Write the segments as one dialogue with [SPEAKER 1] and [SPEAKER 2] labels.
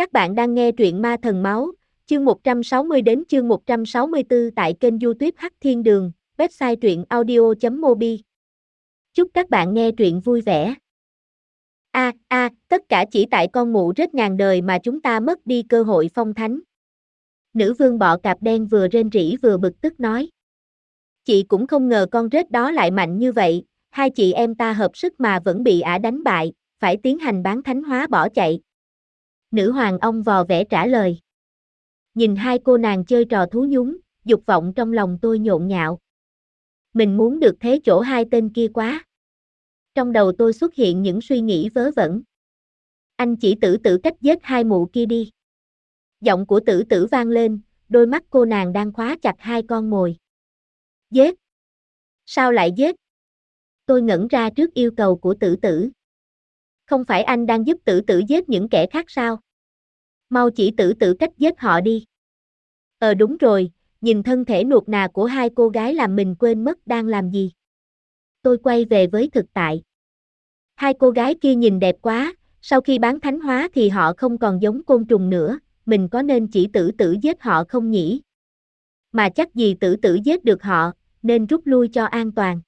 [SPEAKER 1] Các bạn đang nghe truyện Ma Thần Máu, chương 160 đến chương 164 tại kênh youtube Hắc Thiên Đường, website truyện audio.mobi. Chúc các bạn nghe truyện vui vẻ. A a, tất cả chỉ tại con mụ rất ngàn đời mà chúng ta mất đi cơ hội phong thánh. Nữ vương bọ cạp đen vừa rên rỉ vừa bực tức nói. Chị cũng không ngờ con rết đó lại mạnh như vậy, hai chị em ta hợp sức mà vẫn bị ả đánh bại, phải tiến hành bán thánh hóa bỏ chạy. Nữ hoàng ông vò vẽ trả lời. Nhìn hai cô nàng chơi trò thú nhúng, dục vọng trong lòng tôi nhộn nhạo. Mình muốn được thế chỗ hai tên kia quá. Trong đầu tôi xuất hiện những suy nghĩ vớ vẩn. Anh chỉ tử tử cách giết hai mụ kia đi. Giọng của tử tử vang lên, đôi mắt cô nàng đang khóa chặt hai con mồi. Giết! Sao lại giết? Tôi ngẩn ra trước yêu cầu của tử tử. Không phải anh đang giúp tử tử giết những kẻ khác sao? Mau chỉ tử tử cách giết họ đi. Ờ đúng rồi, nhìn thân thể nuột nà của hai cô gái làm mình quên mất đang làm gì. Tôi quay về với thực tại. Hai cô gái kia nhìn đẹp quá, sau khi bán thánh hóa thì họ không còn giống côn trùng nữa, mình có nên chỉ tử tử giết họ không nhỉ? Mà chắc gì tử tử giết được họ, nên rút lui cho an toàn.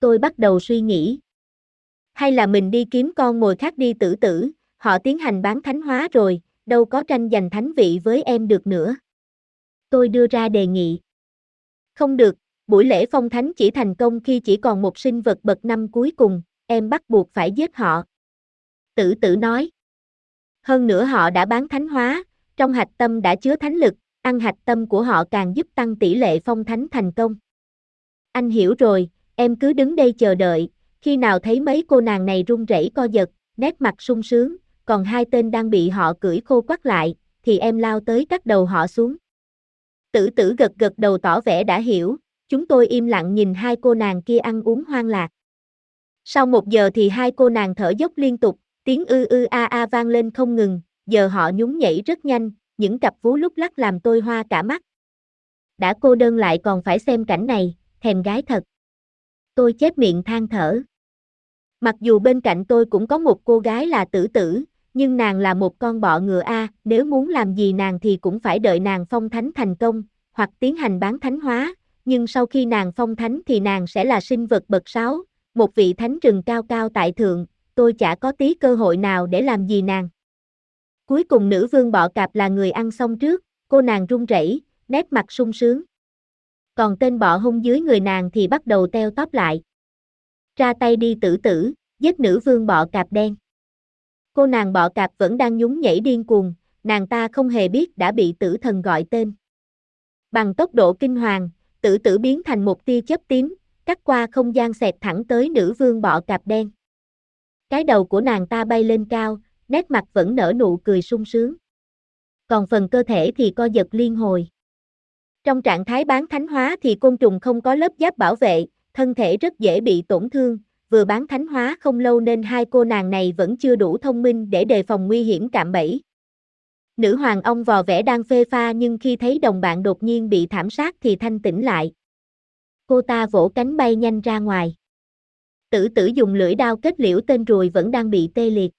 [SPEAKER 1] Tôi bắt đầu suy nghĩ. Hay là mình đi kiếm con mồi khác đi tử tử, họ tiến hành bán thánh hóa rồi, đâu có tranh giành thánh vị với em được nữa. Tôi đưa ra đề nghị. Không được, buổi lễ phong thánh chỉ thành công khi chỉ còn một sinh vật bậc năm cuối cùng, em bắt buộc phải giết họ. Tử tử nói. Hơn nữa họ đã bán thánh hóa, trong hạch tâm đã chứa thánh lực, ăn hạch tâm của họ càng giúp tăng tỷ lệ phong thánh thành công. Anh hiểu rồi, em cứ đứng đây chờ đợi, khi nào thấy mấy cô nàng này run rẩy co giật, nét mặt sung sướng, còn hai tên đang bị họ cưỡi khô quắt lại, thì em lao tới cắt đầu họ xuống. Tử tử gật gật đầu tỏ vẻ đã hiểu, chúng tôi im lặng nhìn hai cô nàng kia ăn uống hoang lạc. Sau một giờ thì hai cô nàng thở dốc liên tục, tiếng ư ư a a vang lên không ngừng, giờ họ nhún nhảy rất nhanh, những cặp vú lúc lắc làm tôi hoa cả mắt. Đã cô đơn lại còn phải xem cảnh này, thèm gái thật. Tôi chép miệng than thở. Mặc dù bên cạnh tôi cũng có một cô gái là tử tử, nhưng nàng là một con bọ ngựa A, nếu muốn làm gì nàng thì cũng phải đợi nàng phong thánh thành công, hoặc tiến hành bán thánh hóa, nhưng sau khi nàng phong thánh thì nàng sẽ là sinh vật bậc sáu, một vị thánh rừng cao cao tại thượng, tôi chả có tí cơ hội nào để làm gì nàng. Cuối cùng nữ vương bọ cạp là người ăn xong trước, cô nàng run rẩy, nét mặt sung sướng. Còn tên bọ hung dưới người nàng thì bắt đầu teo tóp lại. Ra tay đi tử tử, giết nữ vương bọ cạp đen. Cô nàng bọ cạp vẫn đang nhún nhảy điên cuồng, nàng ta không hề biết đã bị tử thần gọi tên. Bằng tốc độ kinh hoàng, tử tử biến thành một tia chớp tím, cắt qua không gian xẹt thẳng tới nữ vương bọ cạp đen. Cái đầu của nàng ta bay lên cao, nét mặt vẫn nở nụ cười sung sướng. Còn phần cơ thể thì co giật liên hồi. Trong trạng thái bán thánh hóa thì côn trùng không có lớp giáp bảo vệ, thân thể rất dễ bị tổn thương, vừa bán thánh hóa không lâu nên hai cô nàng này vẫn chưa đủ thông minh để đề phòng nguy hiểm cạm bẫy. Nữ hoàng ông vò vẽ đang phê pha nhưng khi thấy đồng bạn đột nhiên bị thảm sát thì thanh tỉnh lại. Cô ta vỗ cánh bay nhanh ra ngoài. Tử tử dùng lưỡi đao kết liễu tên ruồi vẫn đang bị tê liệt.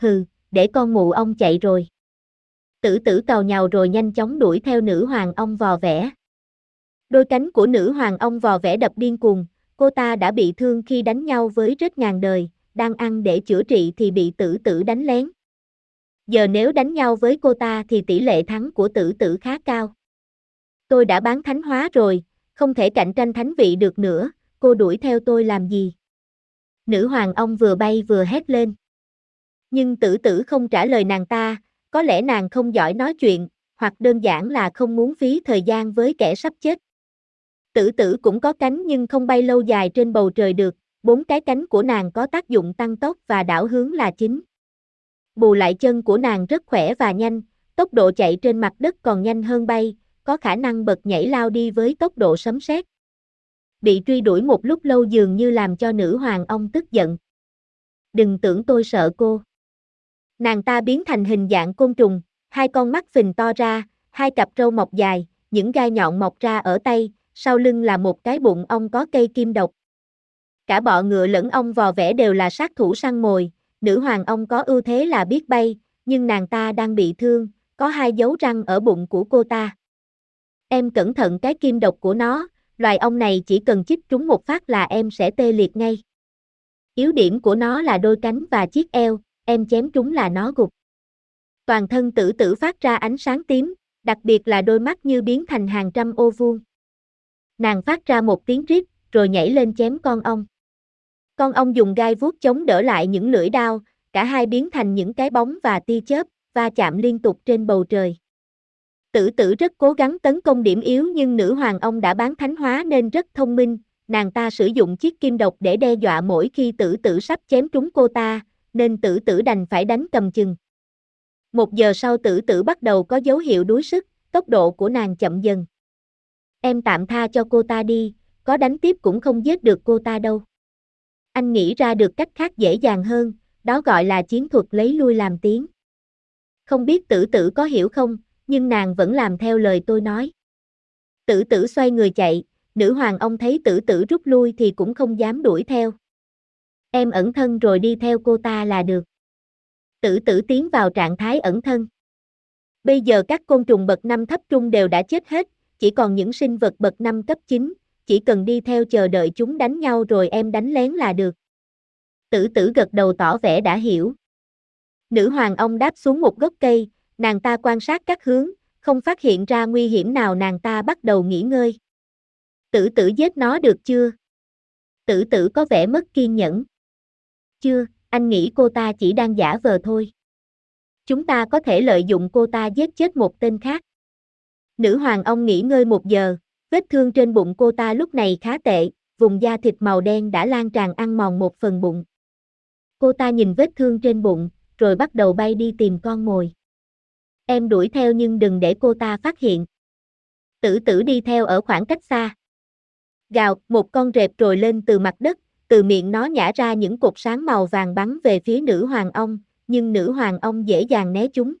[SPEAKER 1] Hừ, để con mụ ông chạy rồi. Tử tử cào nhào rồi nhanh chóng đuổi theo nữ hoàng ông vò vẽ. Đôi cánh của nữ hoàng ông vò vẽ đập điên cuồng, cô ta đã bị thương khi đánh nhau với rất ngàn đời, đang ăn để chữa trị thì bị tử tử đánh lén. Giờ nếu đánh nhau với cô ta thì tỷ lệ thắng của tử tử khá cao. Tôi đã bán thánh hóa rồi, không thể cạnh tranh thánh vị được nữa, cô đuổi theo tôi làm gì? Nữ hoàng ông vừa bay vừa hét lên. Nhưng tử tử không trả lời nàng ta, có lẽ nàng không giỏi nói chuyện, hoặc đơn giản là không muốn phí thời gian với kẻ sắp chết. Tử tử cũng có cánh nhưng không bay lâu dài trên bầu trời được, bốn cái cánh của nàng có tác dụng tăng tốc và đảo hướng là chính. Bù lại chân của nàng rất khỏe và nhanh, tốc độ chạy trên mặt đất còn nhanh hơn bay, có khả năng bật nhảy lao đi với tốc độ sấm sét. Bị truy đuổi một lúc lâu dường như làm cho nữ hoàng ông tức giận. Đừng tưởng tôi sợ cô. Nàng ta biến thành hình dạng côn trùng, hai con mắt phình to ra, hai cặp râu mọc dài, những gai nhọn mọc ra ở tay, sau lưng là một cái bụng ong có cây kim độc. Cả bọ ngựa lẫn ong vò vẽ đều là sát thủ săn mồi, nữ hoàng ong có ưu thế là biết bay, nhưng nàng ta đang bị thương, có hai dấu răng ở bụng của cô ta. Em cẩn thận cái kim độc của nó, loài ong này chỉ cần chích trúng một phát là em sẽ tê liệt ngay. Yếu điểm của nó là đôi cánh và chiếc eo, em chém trúng là nó gục. Toàn thân tử tử phát ra ánh sáng tím, đặc biệt là đôi mắt như biến thành hàng trăm ô vuông. Nàng phát ra một tiếng rít, rồi nhảy lên chém con ong. Con ong dùng gai vuốt chống đỡ lại những lưỡi đao, cả hai biến thành những cái bóng và tia chớp, va chạm liên tục trên bầu trời. Tử tử rất cố gắng tấn công điểm yếu nhưng nữ hoàng ông đã bán thánh hóa nên rất thông minh, nàng ta sử dụng chiếc kim độc để đe dọa mỗi khi tử tử sắp chém trúng cô ta, nên tử tử đành phải đánh cầm chừng. Một giờ sau tử tử bắt đầu có dấu hiệu đuối sức, tốc độ của nàng chậm dần. Em tạm tha cho cô ta đi, có đánh tiếp cũng không giết được cô ta đâu. Anh nghĩ ra được cách khác dễ dàng hơn, đó gọi là chiến thuật lấy lui làm tiếng. Không biết tử tử có hiểu không, nhưng nàng vẫn làm theo lời tôi nói. Tử tử xoay người chạy, nữ hoàng ông thấy tử tử rút lui thì cũng không dám đuổi theo. Em ẩn thân rồi đi theo cô ta là được. Tử tử tiến vào trạng thái ẩn thân. Bây giờ các côn trùng bậc năm thấp trung đều đã chết hết, chỉ còn những sinh vật bậc năm cấp 9, chỉ cần đi theo chờ đợi chúng đánh nhau rồi em đánh lén là được. Tử tử gật đầu tỏ vẻ đã hiểu. Nữ hoàng ông đáp xuống một gốc cây, nàng ta quan sát các hướng, không phát hiện ra nguy hiểm nào nàng ta bắt đầu nghỉ ngơi. Tử tử giết nó được chưa? Tử tử có vẻ mất kiên nhẫn. Chưa, anh nghĩ cô ta chỉ đang giả vờ thôi. Chúng ta có thể lợi dụng cô ta giết chết một tên khác. Nữ hoàng ông nghỉ ngơi một giờ, vết thương trên bụng cô ta lúc này khá tệ, vùng da thịt màu đen đã lan tràn ăn mòn một phần bụng. Cô ta nhìn vết thương trên bụng, rồi bắt đầu bay đi tìm con mồi. Em đuổi theo nhưng đừng để cô ta phát hiện. Tử tử đi theo ở khoảng cách xa. Gào, một con rệp trồi lên từ mặt đất, từ miệng nó nhả ra những cột sáng màu vàng bắn về phía nữ hoàng ông, nhưng nữ hoàng ông dễ dàng né chúng.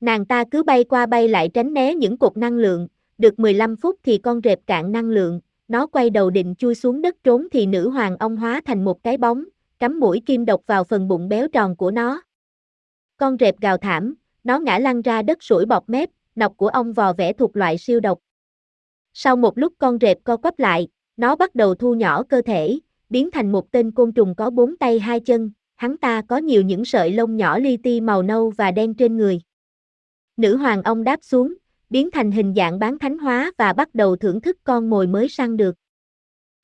[SPEAKER 1] Nàng ta cứ bay qua bay lại tránh né những cột năng lượng, được 15 phút thì con rệp cạn năng lượng, nó quay đầu định chui xuống đất trốn thì nữ hoàng ông hóa thành một cái bóng, cắm mũi kim độc vào phần bụng béo tròn của nó. Con rệp gào thảm, nó ngã lăn ra đất sủi bọt mép, nọc của ông vò vẽ thuộc loại siêu độc. Sau một lúc con rệp co quắp lại, nó bắt đầu thu nhỏ cơ thể, biến thành một tên côn trùng có bốn tay hai chân, hắn ta có nhiều những sợi lông nhỏ li ti màu nâu và đen trên người. Nữ hoàng ông đáp xuống, biến thành hình dạng bán thánh hóa và bắt đầu thưởng thức con mồi mới săn được.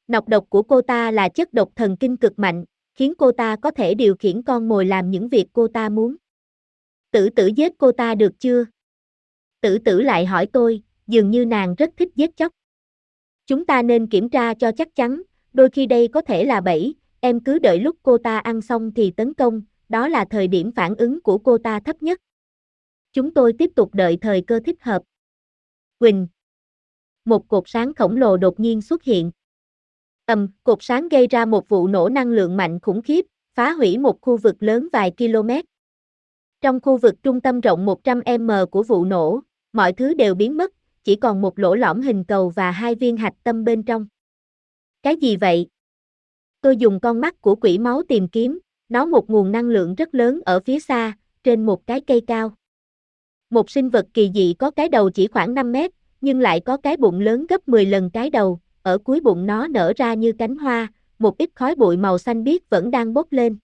[SPEAKER 1] Nọc độc của cô ta là chất độc thần kinh cực mạnh, khiến cô ta có thể điều khiển con mồi làm những việc cô ta muốn. Tử tử giết cô ta được chưa? Tử tử lại hỏi tôi, dường như nàng rất thích giết chóc. Chúng ta nên kiểm tra cho chắc chắn, đôi khi đây có thể là bẫy, em cứ đợi lúc cô ta ăn xong thì tấn công, đó là thời điểm phản ứng của cô ta thấp nhất. Chúng tôi tiếp tục đợi thời cơ thích hợp. Quỳnh. Một cột sáng khổng lồ đột nhiên xuất hiện. Ầm, cột sáng gây ra một vụ nổ năng lượng mạnh khủng khiếp, phá hủy một khu vực lớn vài km. Trong khu vực trung tâm rộng 100m của vụ nổ, mọi thứ đều biến mất, chỉ còn một lỗ lõm hình cầu và hai viên hạch tâm bên trong. Cái gì vậy? Tôi dùng con mắt của quỷ máu tìm kiếm, nó một nguồn năng lượng rất lớn ở phía xa, trên một cái cây cao. Một sinh vật kỳ dị có cái đầu chỉ khoảng 5 mét, nhưng lại có cái bụng lớn gấp 10 lần cái đầu, ở cuối bụng nó nở ra như cánh hoa, một ít khói bụi màu xanh biếc vẫn đang bốc lên.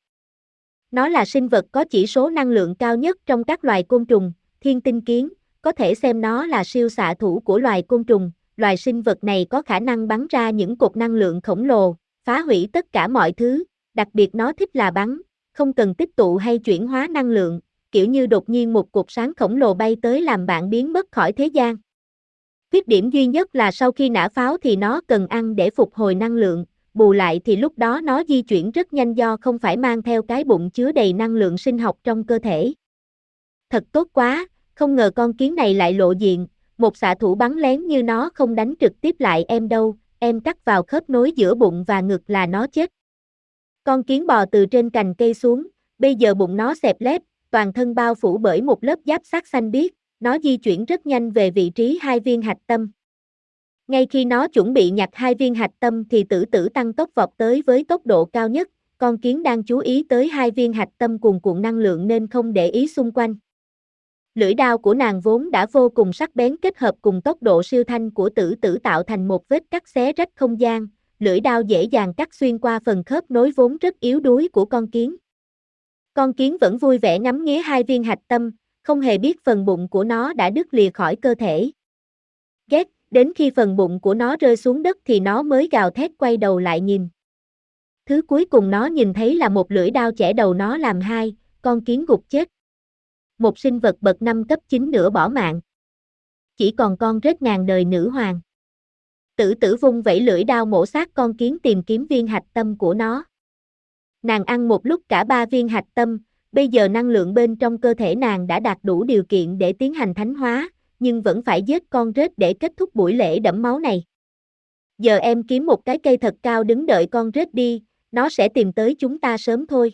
[SPEAKER 1] Nó là sinh vật có chỉ số năng lượng cao nhất trong các loài côn trùng, thiên tinh kiến, có thể xem nó là siêu xạ thủ của loài côn trùng, loài sinh vật này có khả năng bắn ra những cột năng lượng khổng lồ, phá hủy tất cả mọi thứ, đặc biệt nó thích là bắn, không cần tích tụ hay chuyển hóa năng lượng, kiểu như đột nhiên một cột sáng khổng lồ bay tới làm bạn biến mất khỏi thế gian. Khuyết điểm duy nhất là sau khi nã pháo thì nó cần ăn để phục hồi năng lượng, bù lại thì lúc đó nó di chuyển rất nhanh do không phải mang theo cái bụng chứa đầy năng lượng sinh học trong cơ thể. Thật tốt quá, không ngờ con kiến này lại lộ diện, một xạ thủ bắn lén như nó không đánh trực tiếp lại em đâu, em cắt vào khớp nối giữa bụng và ngực là nó chết. Con kiến bò từ trên cành cây xuống, bây giờ bụng nó xẹp lép, toàn thân bao phủ bởi một lớp giáp sát xanh biếc, nó di chuyển rất nhanh về vị trí hai viên hạch tâm. Ngay khi nó chuẩn bị nhặt hai viên hạch tâm thì tử tử tăng tốc vọt tới với tốc độ cao nhất, con kiến đang chú ý tới hai viên hạch tâm cuồn cuộn năng lượng nên không để ý xung quanh. Lưỡi đao của nàng vốn đã vô cùng sắc bén kết hợp cùng tốc độ siêu thanh của tử tử tạo thành một vết cắt xé rách không gian, lưỡi đao dễ dàng cắt xuyên qua phần khớp nối vốn rất yếu đuối của con kiến. Con kiến vẫn vui vẻ ngắm nghía hai viên hạch tâm, không hề biết phần bụng của nó đã đứt lìa khỏi cơ thể. Ghét, đến khi phần bụng của nó rơi xuống đất thì nó mới gào thét quay đầu lại nhìn. Thứ cuối cùng nó nhìn thấy là một lưỡi đao chẻ đầu nó làm hai, con kiến gục chết. Một sinh vật bậc năm cấp 9 nửa bỏ mạng. Chỉ còn con rết ngàn đời nữ hoàng. Tử tử vung vẫy lưỡi đao mổ xác con kiến tìm kiếm viên hạch tâm của nó. Nàng ăn một lúc cả ba viên hạch tâm, bây giờ năng lượng bên trong cơ thể nàng đã đạt đủ điều kiện để tiến hành thánh hóa, nhưng vẫn phải giết con rết để kết thúc buổi lễ đẫm máu này. Giờ em kiếm một cái cây thật cao đứng đợi con rết đi, nó sẽ tìm tới chúng ta sớm thôi.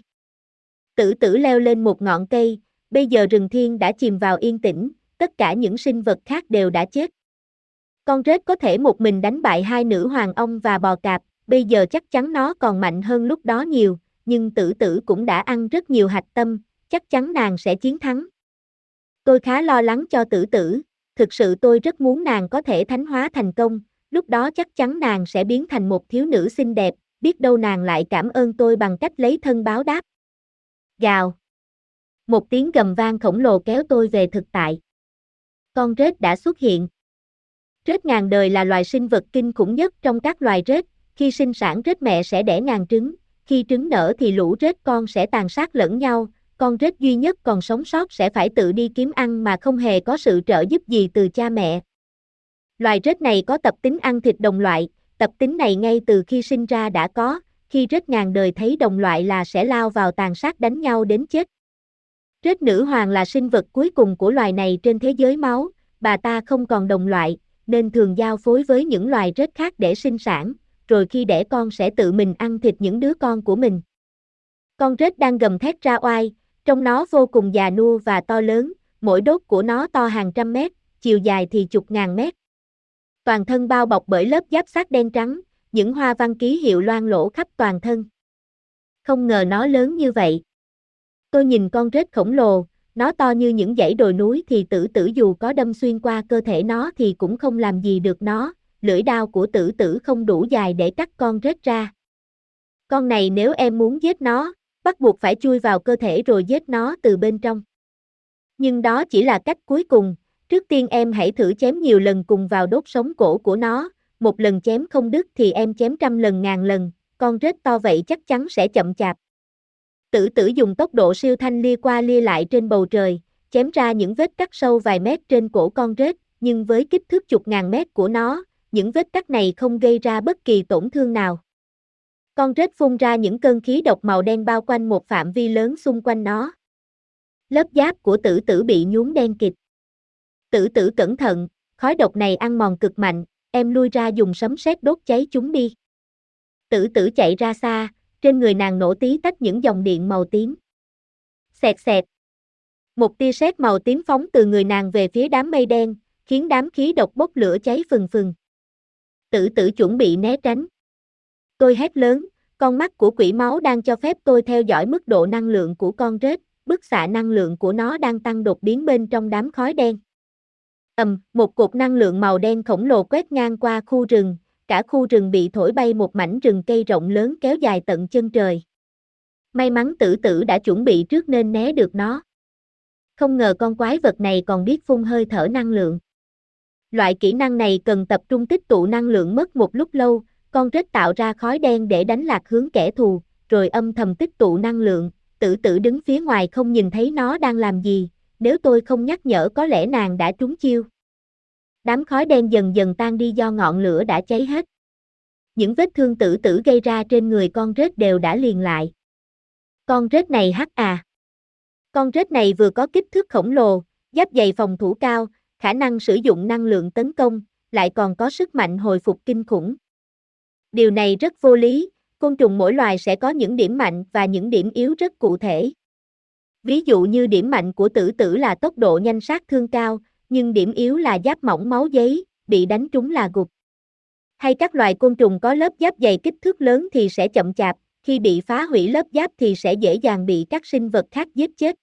[SPEAKER 1] Tử tử leo lên một ngọn cây, bây giờ rừng thiên đã chìm vào yên tĩnh, tất cả những sinh vật khác đều đã chết. Con rết có thể một mình đánh bại hai nữ hoàng ong và bò cạp, bây giờ chắc chắn nó còn mạnh hơn lúc đó nhiều, nhưng tử tử cũng đã ăn rất nhiều hạch tâm, chắc chắn nàng sẽ chiến thắng. Tôi khá lo lắng cho tử tử, thực sự tôi rất muốn nàng có thể thánh hóa thành công, lúc đó chắc chắn nàng sẽ biến thành một thiếu nữ xinh đẹp, biết đâu nàng lại cảm ơn tôi bằng cách lấy thân báo đáp. Gào. Một tiếng gầm vang khổng lồ kéo tôi về thực tại. Con rết đã xuất hiện. Rết ngàn đời là loài sinh vật kinh khủng nhất trong các loài rết, khi sinh sản rết mẹ sẽ đẻ ngàn trứng, khi trứng nở thì lũ rết con sẽ tàn sát lẫn nhau, con rết duy nhất còn sống sót sẽ phải tự đi kiếm ăn mà không hề có sự trợ giúp gì từ cha mẹ. Loài rết này có tập tính ăn thịt đồng loại, tập tính này ngay từ khi sinh ra đã có, khi rết ngàn đời thấy đồng loại là sẽ lao vào tàn sát đánh nhau đến chết. Rết nữ hoàng là sinh vật cuối cùng của loài này trên thế giới máu, bà ta không còn đồng loại, nên thường giao phối với những loài rết khác để sinh sản, rồi khi đẻ con sẽ tự mình ăn thịt những đứa con của mình. Con rết đang gầm thét ra oai, trong nó vô cùng già nua và to lớn, mỗi đốt của nó to hàng trăm mét, chiều dài thì chục ngàn mét. Toàn thân bao bọc bởi lớp giáp sắt đen trắng, những hoa văn ký hiệu loang lỗ khắp toàn thân. Không ngờ nó lớn như vậy. Tôi nhìn con rết khổng lồ, nó to như những dãy đồi núi thì tử tử dù có đâm xuyên qua cơ thể nó thì cũng không làm gì được nó, lưỡi đao của tử tử không đủ dài để cắt con rết ra. Con này nếu em muốn giết nó, bắt buộc phải chui vào cơ thể rồi giết nó từ bên trong. Nhưng đó chỉ là cách cuối cùng, trước tiên em hãy thử chém nhiều lần cùng vào đốt sống cổ của nó, một lần chém không đứt thì em chém trăm lần ngàn lần, con rết to vậy chắc chắn sẽ chậm chạp. Tử tử dùng tốc độ siêu thanh lia qua lia lại trên bầu trời, chém ra những vết cắt sâu vài mét trên cổ con rết, nhưng với kích thước chục ngàn mét của nó, những vết cắt này không gây ra bất kỳ tổn thương nào. Con rết phun ra những cơn khí độc màu đen bao quanh một phạm vi lớn xung quanh nó. Lớp giáp của tử tử bị nhuốm đen kịt. Tử tử cẩn thận, khói độc này ăn mòn cực mạnh, em lui ra dùng sấm sét đốt cháy chúng đi. Tử tử chạy ra xa, trên người nàng nổ tí tách những dòng điện màu tím. Xẹt xẹt. Một tia sét màu tím phóng từ người nàng về phía đám mây đen, khiến đám khí độc bốc lửa cháy phừng phừng. Tử tử chuẩn bị né tránh. Tôi hét lớn, con mắt của quỷ máu đang cho phép tôi theo dõi mức độ năng lượng của con rết, bức xạ năng lượng của nó đang tăng đột biến bên trong đám khói đen. Ầm, một cột năng lượng màu đen khổng lồ quét ngang qua khu rừng, cả khu rừng bị thổi bay một mảnh rừng cây rộng lớn kéo dài tận chân trời. May mắn tử tử đã chuẩn bị trước nên né được nó. Không ngờ con quái vật này còn biết phun hơi thở năng lượng. Loại kỹ năng này cần tập trung tích tụ năng lượng mất một lúc lâu, con rết tạo ra khói đen để đánh lạc hướng kẻ thù, rồi âm thầm tích tụ năng lượng, tử tử đứng phía ngoài không nhìn thấy nó đang làm gì, nếu tôi không nhắc nhở có lẽ nàng đã trúng chiêu. Đám khói đen dần dần tan đi do ngọn lửa đã cháy hết. Những vết thương tử tử gây ra trên người con rết đều đã liền lại. Con rết này hắc à. Con rết này vừa có kích thước khổng lồ, giáp dày phòng thủ cao, khả năng sử dụng năng lượng tấn công, lại còn có sức mạnh hồi phục kinh khủng. Điều này rất vô lý, côn trùng mỗi loài sẽ có những điểm mạnh và những điểm yếu rất cụ thể. Ví dụ như điểm mạnh của tử tử là tốc độ nhanh sát thương cao, nhưng điểm yếu là giáp mỏng máu giấy, bị đánh trúng là gục. Hay các loài côn trùng có lớp giáp dày kích thước lớn thì sẽ chậm chạp, khi bị phá hủy lớp giáp thì sẽ dễ dàng bị các sinh vật khác giết chết.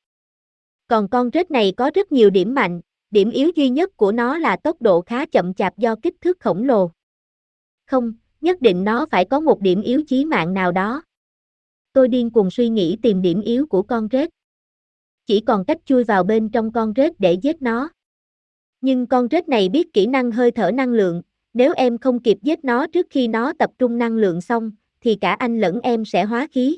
[SPEAKER 1] Còn con rết này có rất nhiều điểm mạnh, điểm yếu duy nhất của nó là tốc độ khá chậm chạp do kích thước khổng lồ. Không, nhất định nó phải có một điểm yếu chí mạng nào đó. Tôi điên cuồng suy nghĩ tìm điểm yếu của con rết. Chỉ còn cách chui vào bên trong con rết để giết nó. Nhưng con rết này biết kỹ năng hơi thở năng lượng, nếu em không kịp giết nó trước khi nó tập trung năng lượng xong, thì cả anh lẫn em sẽ hóa khí.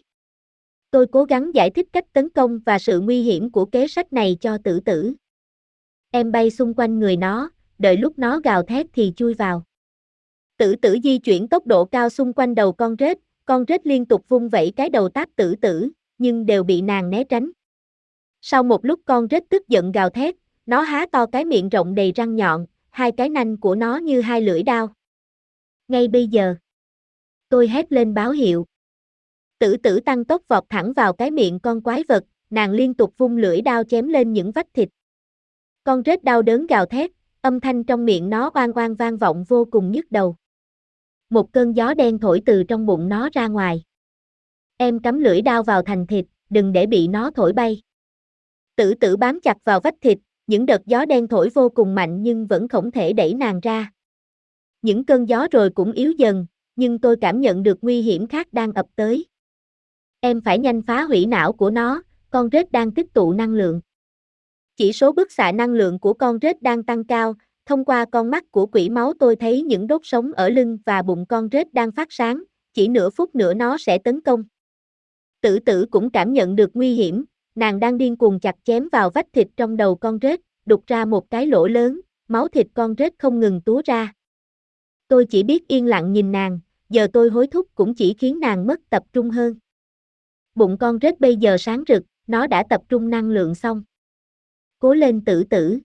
[SPEAKER 1] Tôi cố gắng giải thích cách tấn công và sự nguy hiểm của kế sách này cho tử tử. Em bay xung quanh người nó, đợi lúc nó gào thét thì chui vào. Tử tử di chuyển tốc độ cao xung quanh đầu con rết, con rết liên tục vung vẩy cái đầu táp tử tử, nhưng đều bị nàng né tránh. Sau một lúc con rết tức giận gào thét, nó há to cái miệng rộng đầy răng nhọn, hai cái nanh của nó như hai lưỡi đao. Ngay bây giờ, tôi hét lên báo hiệu. Tử tử tăng tốc vọt thẳng vào cái miệng con quái vật, nàng liên tục vung lưỡi đao chém lên những vách thịt. Con rết đau đớn gào thét, âm thanh trong miệng nó oan oan vang vọng vô cùng nhức đầu. Một cơn gió đen thổi từ trong bụng nó ra ngoài. Em cắm lưỡi đao vào thành thịt, đừng để bị nó thổi bay. Tử tử bám chặt vào vách thịt, những đợt gió đen thổi vô cùng mạnh nhưng vẫn không thể đẩy nàng ra. Những cơn gió rồi cũng yếu dần, nhưng tôi cảm nhận được nguy hiểm khác đang ập tới. Em phải nhanh phá hủy não của nó, con rết đang tích tụ năng lượng. Chỉ số bức xạ năng lượng của con rết đang tăng cao, thông qua con mắt của quỷ máu tôi thấy những đốt sống ở lưng và bụng con rết đang phát sáng, chỉ nửa phút nữa nó sẽ tấn công. Tử tử cũng cảm nhận được nguy hiểm, nàng đang điên cuồng chặt chém vào vách thịt trong đầu con rết, đục ra một cái lỗ lớn, máu thịt con rết không ngừng túa ra. Tôi chỉ biết yên lặng nhìn nàng, giờ tôi hối thúc cũng chỉ khiến nàng mất tập trung hơn. Bụng con rết bây giờ sáng rực, nó đã tập trung năng lượng xong. Cố lên tử tử.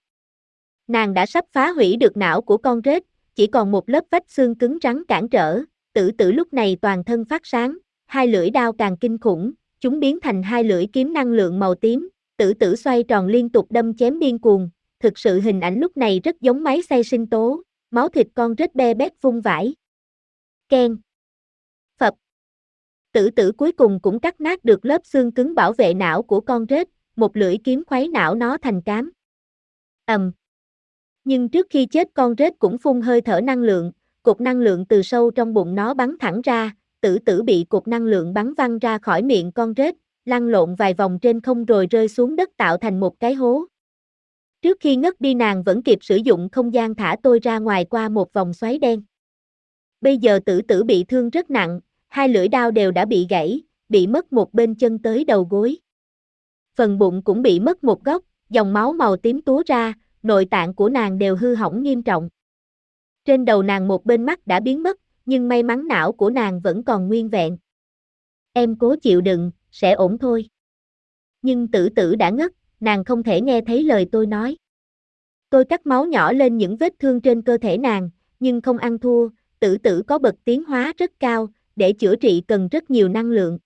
[SPEAKER 1] Nàng đã sắp phá hủy được não của con rết, chỉ còn một lớp vách xương cứng rắn cản trở, tử tử lúc này toàn thân phát sáng, hai lưỡi đao càng kinh khủng, chúng biến thành hai lưỡi kiếm năng lượng màu tím, tử tử xoay tròn liên tục đâm chém điên cuồng, thực sự hình ảnh lúc này rất giống máy xay sinh tố, máu thịt con rết be bét vung vãi. Ken. Phập. Tử tử cuối cùng cũng cắt nát được lớp xương cứng bảo vệ não của con rết, một lưỡi kiếm khuấy não nó thành cám. ầm. Nhưng trước khi chết con rết cũng phun hơi thở năng lượng, cục năng lượng từ sâu trong bụng nó bắn thẳng ra, tử tử bị cục năng lượng bắn văng ra khỏi miệng con rết, lăn lộn vài vòng trên không rồi rơi xuống đất tạo thành một cái hố. Trước khi ngất đi nàng vẫn kịp sử dụng không gian thả tôi ra ngoài qua một vòng xoáy đen. Bây giờ tử tử bị thương rất nặng, hai lưỡi đao đều đã bị gãy, bị mất một bên chân tới đầu gối. Phần bụng cũng bị mất một góc, dòng máu màu tím túa ra, nội tạng của nàng đều hư hỏng nghiêm trọng. Trên đầu nàng một bên mắt đã biến mất, nhưng may mắn não của nàng vẫn còn nguyên vẹn. Em cố chịu đựng, sẽ ổn thôi. Nhưng tử tử đã ngất, nàng không thể nghe thấy lời tôi nói. Tôi cắt máu nhỏ lên những vết thương trên cơ thể nàng, nhưng không ăn thua, tử tử có bậc tiến hóa rất cao, để chữa trị cần rất nhiều năng lượng.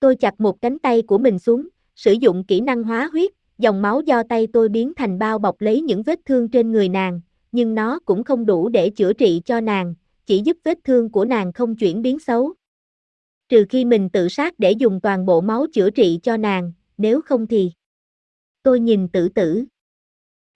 [SPEAKER 1] Tôi chặt một cánh tay của mình xuống, sử dụng kỹ năng hóa huyết, dòng máu do tay tôi biến thành bao bọc lấy những vết thương trên người nàng, nhưng nó cũng không đủ để chữa trị cho nàng, chỉ giúp vết thương của nàng không chuyển biến xấu. Trừ khi mình tự sát để dùng toàn bộ máu chữa trị cho nàng, nếu không thì. Tôi nhìn tử tử.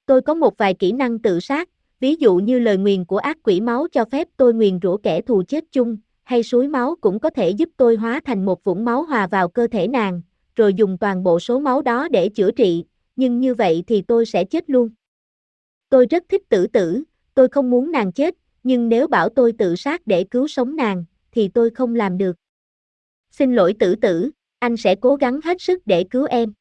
[SPEAKER 1] Tôi có một vài kỹ năng tự sát, ví dụ như lời nguyền của ác quỷ máu cho phép tôi nguyền rủa kẻ thù chết chung, hay suối máu cũng có thể giúp tôi hóa thành một vũng máu hòa vào cơ thể nàng, rồi dùng toàn bộ số máu đó để chữa trị, nhưng như vậy thì tôi sẽ chết luôn. Tôi rất thích tử tử, tôi không muốn nàng chết, nhưng nếu bảo tôi tự sát để cứu sống nàng, thì tôi không làm được. Xin lỗi tử tử, anh sẽ cố gắng hết sức để cứu em.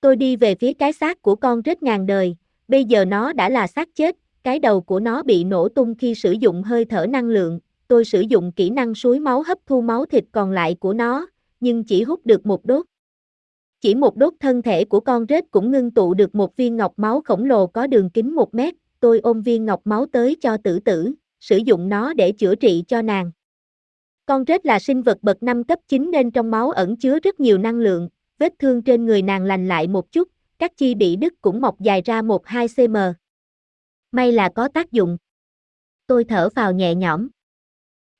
[SPEAKER 1] Tôi đi về phía cái xác của con rết ngàn đời, bây giờ nó đã là xác chết, cái đầu của nó bị nổ tung khi sử dụng hơi thở năng lượng, tôi sử dụng kỹ năng suối máu hấp thu máu thịt còn lại của nó, nhưng chỉ hút được một đốt. Chỉ một đốt thân thể của con rết cũng ngưng tụ được một viên ngọc máu khổng lồ có đường kính một mét, tôi ôm viên ngọc máu tới cho tử tử, sử dụng nó để chữa trị cho nàng. Con rết là sinh vật bậc 5 cấp 9 nên trong máu ẩn chứa rất nhiều năng lượng, vết thương trên người nàng lành lại một chút, các chi bị đứt cũng mọc dài ra 1-2 cm. May là có tác dụng. Tôi thở vào nhẹ nhõm.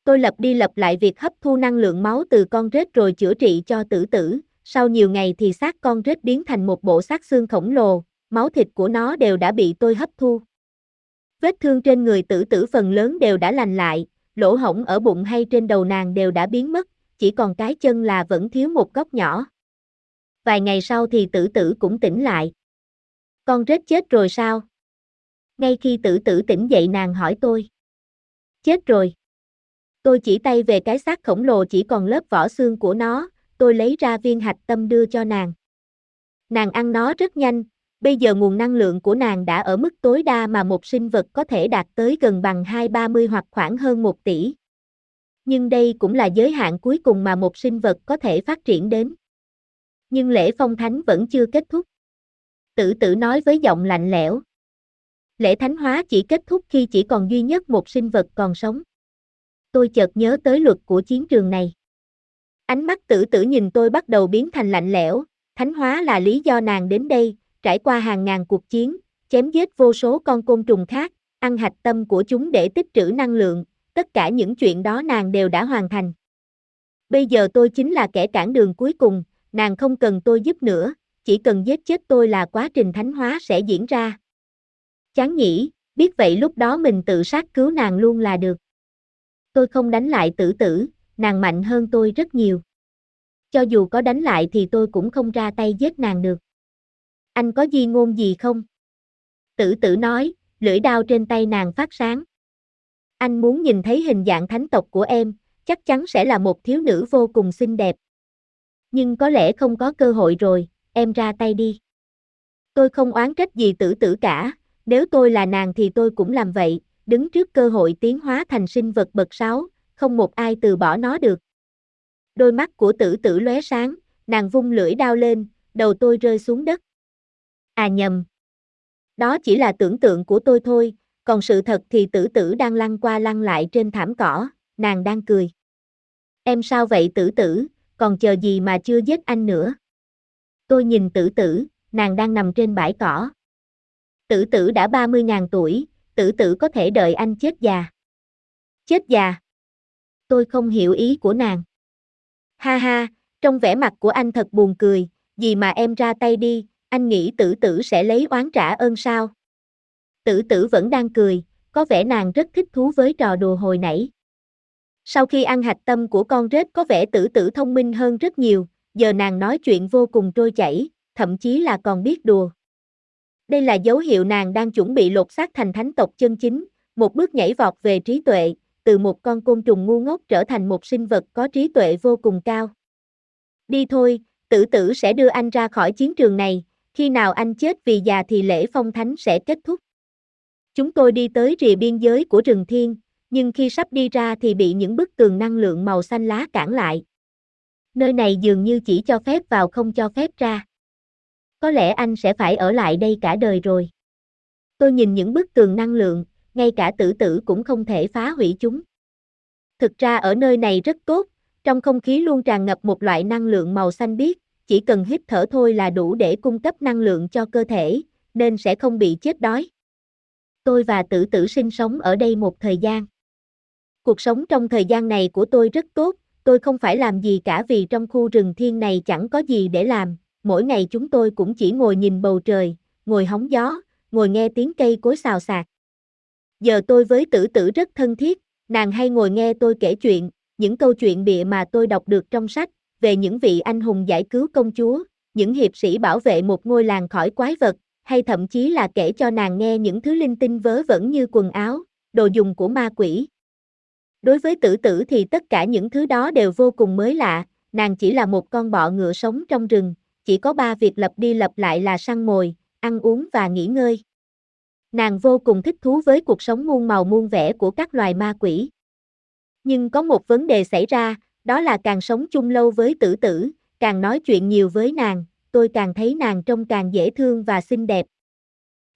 [SPEAKER 1] Tôi lập đi lập lại việc hấp thu năng lượng máu từ con rết rồi chữa trị cho tử tử, sau nhiều ngày thì xác con rết biến thành một bộ xác xương khổng lồ, máu thịt của nó đều đã bị tôi hấp thu. Vết thương trên người tử tử phần lớn đều đã lành lại, lỗ hổng ở bụng hay trên đầu nàng đều đã biến mất, chỉ còn cái chân là vẫn thiếu một góc nhỏ. Vài ngày sau thì tử tử cũng tỉnh lại. Con rết chết rồi sao? Ngay khi tử tử tỉnh dậy nàng hỏi tôi. Chết rồi. Tôi chỉ tay về cái xác khổng lồ chỉ còn lớp vỏ xương của nó, tôi lấy ra viên hạch tâm đưa cho nàng. Nàng ăn nó rất nhanh, bây giờ nguồn năng lượng của nàng đã ở mức tối đa mà một sinh vật có thể đạt tới gần bằng 2-30 hoặc khoảng hơn 1 tỷ. Nhưng đây cũng là giới hạn cuối cùng mà một sinh vật có thể phát triển đến. Nhưng lễ phong thánh vẫn chưa kết thúc. Tử tử nói với giọng lạnh lẽo. Lễ thánh hóa chỉ kết thúc khi chỉ còn duy nhất một sinh vật còn sống. Tôi chợt nhớ tới luật của chiến trường này. Ánh mắt tử tử nhìn tôi bắt đầu biến thành lạnh lẽo, thánh hóa là lý do nàng đến đây, trải qua hàng ngàn cuộc chiến, chém giết vô số con côn trùng khác, ăn hạch tâm của chúng để tích trữ năng lượng, tất cả những chuyện đó nàng đều đã hoàn thành. Bây giờ tôi chính là kẻ cản đường cuối cùng, nàng không cần tôi giúp nữa, chỉ cần giết chết tôi là quá trình thánh hóa sẽ diễn ra. Chán nhỉ, biết vậy lúc đó mình tự sát cứu nàng luôn là được. Tôi không đánh lại tử tử, nàng mạnh hơn tôi rất nhiều. Cho dù có đánh lại thì tôi cũng không ra tay giết nàng được. Anh có gì ngôn gì không? Tử tử nói, lưỡi đao trên tay nàng phát sáng. Anh muốn nhìn thấy hình dạng thánh tộc của em, chắc chắn sẽ là một thiếu nữ vô cùng xinh đẹp. Nhưng có lẽ không có cơ hội rồi, em ra tay đi. Tôi không oán trách gì tử tử cả, nếu tôi là nàng thì tôi cũng làm vậy, đứng trước cơ hội tiến hóa thành sinh vật bậc sáu, không một ai từ bỏ nó được. Đôi mắt của tử tử lóe sáng, nàng vung lưỡi đao lên, đầu tôi rơi xuống đất. À nhầm. Đó chỉ là tưởng tượng của tôi thôi, còn sự thật thì tử tử đang lăn qua lăn lại trên thảm cỏ, nàng đang cười. Em sao vậy tử tử, còn chờ gì mà chưa giết anh nữa? Tôi nhìn tử tử, nàng đang nằm trên bãi cỏ. Tử tử đã 30.000 tuổi, tử tử có thể đợi anh chết già. Chết già. Tôi không hiểu ý của nàng. Ha ha, trong vẻ mặt của anh thật buồn cười, gì mà em ra tay đi, anh nghĩ tử tử sẽ lấy oán trả ơn sao? Tử tử vẫn đang cười, có vẻ nàng rất thích thú với trò đùa hồi nãy. Sau khi ăn hạch tâm của con rết có vẻ tử tử thông minh hơn rất nhiều, giờ nàng nói chuyện vô cùng trôi chảy, thậm chí là còn biết đùa. Đây là dấu hiệu nàng đang chuẩn bị lột xác thành thánh tộc chân chính, một bước nhảy vọt về trí tuệ, từ một con côn trùng ngu ngốc trở thành một sinh vật có trí tuệ vô cùng cao. Đi thôi, tử tử sẽ đưa anh ra khỏi chiến trường này, khi nào anh chết vì già thì lễ phong thánh sẽ kết thúc. Chúng tôi đi tới rìa biên giới của rừng thiên, nhưng khi sắp đi ra thì bị những bức tường năng lượng màu xanh lá cản lại. Nơi này dường như chỉ cho phép vào không cho phép ra. Có lẽ anh sẽ phải ở lại đây cả đời rồi. Tôi nhìn những bức tường năng lượng, ngay cả tử tử cũng không thể phá hủy chúng. Thực ra ở nơi này rất tốt, trong không khí luôn tràn ngập một loại năng lượng màu xanh biếc, chỉ cần hít thở thôi là đủ để cung cấp năng lượng cho cơ thể, nên sẽ không bị chết đói. Tôi và tử tử sinh sống ở đây một thời gian. Cuộc sống trong thời gian này của tôi rất tốt, tôi không phải làm gì cả vì trong khu rừng thiên này chẳng có gì để làm, mỗi ngày chúng tôi cũng chỉ ngồi nhìn bầu trời, ngồi hóng gió, ngồi nghe tiếng cây cối xào xạc. Giờ tôi với tử tử rất thân thiết, nàng hay ngồi nghe tôi kể chuyện, những câu chuyện bịa mà tôi đọc được trong sách, về những vị anh hùng giải cứu công chúa, những hiệp sĩ bảo vệ một ngôi làng khỏi quái vật, hay thậm chí là kể cho nàng nghe những thứ linh tinh vớ vẩn như quần áo, đồ dùng của ma quỷ. Đối với tử tử thì tất cả những thứ đó đều vô cùng mới lạ, nàng chỉ là một con bọ ngựa sống trong rừng, chỉ có ba việc lập đi lập lại là săn mồi, ăn uống và nghỉ ngơi. Nàng vô cùng thích thú với cuộc sống muôn màu muôn vẻ của các loài ma quỷ. Nhưng có một vấn đề xảy ra, đó là càng sống chung lâu với tử tử, càng nói chuyện nhiều với nàng, tôi càng thấy nàng trông càng dễ thương và xinh đẹp.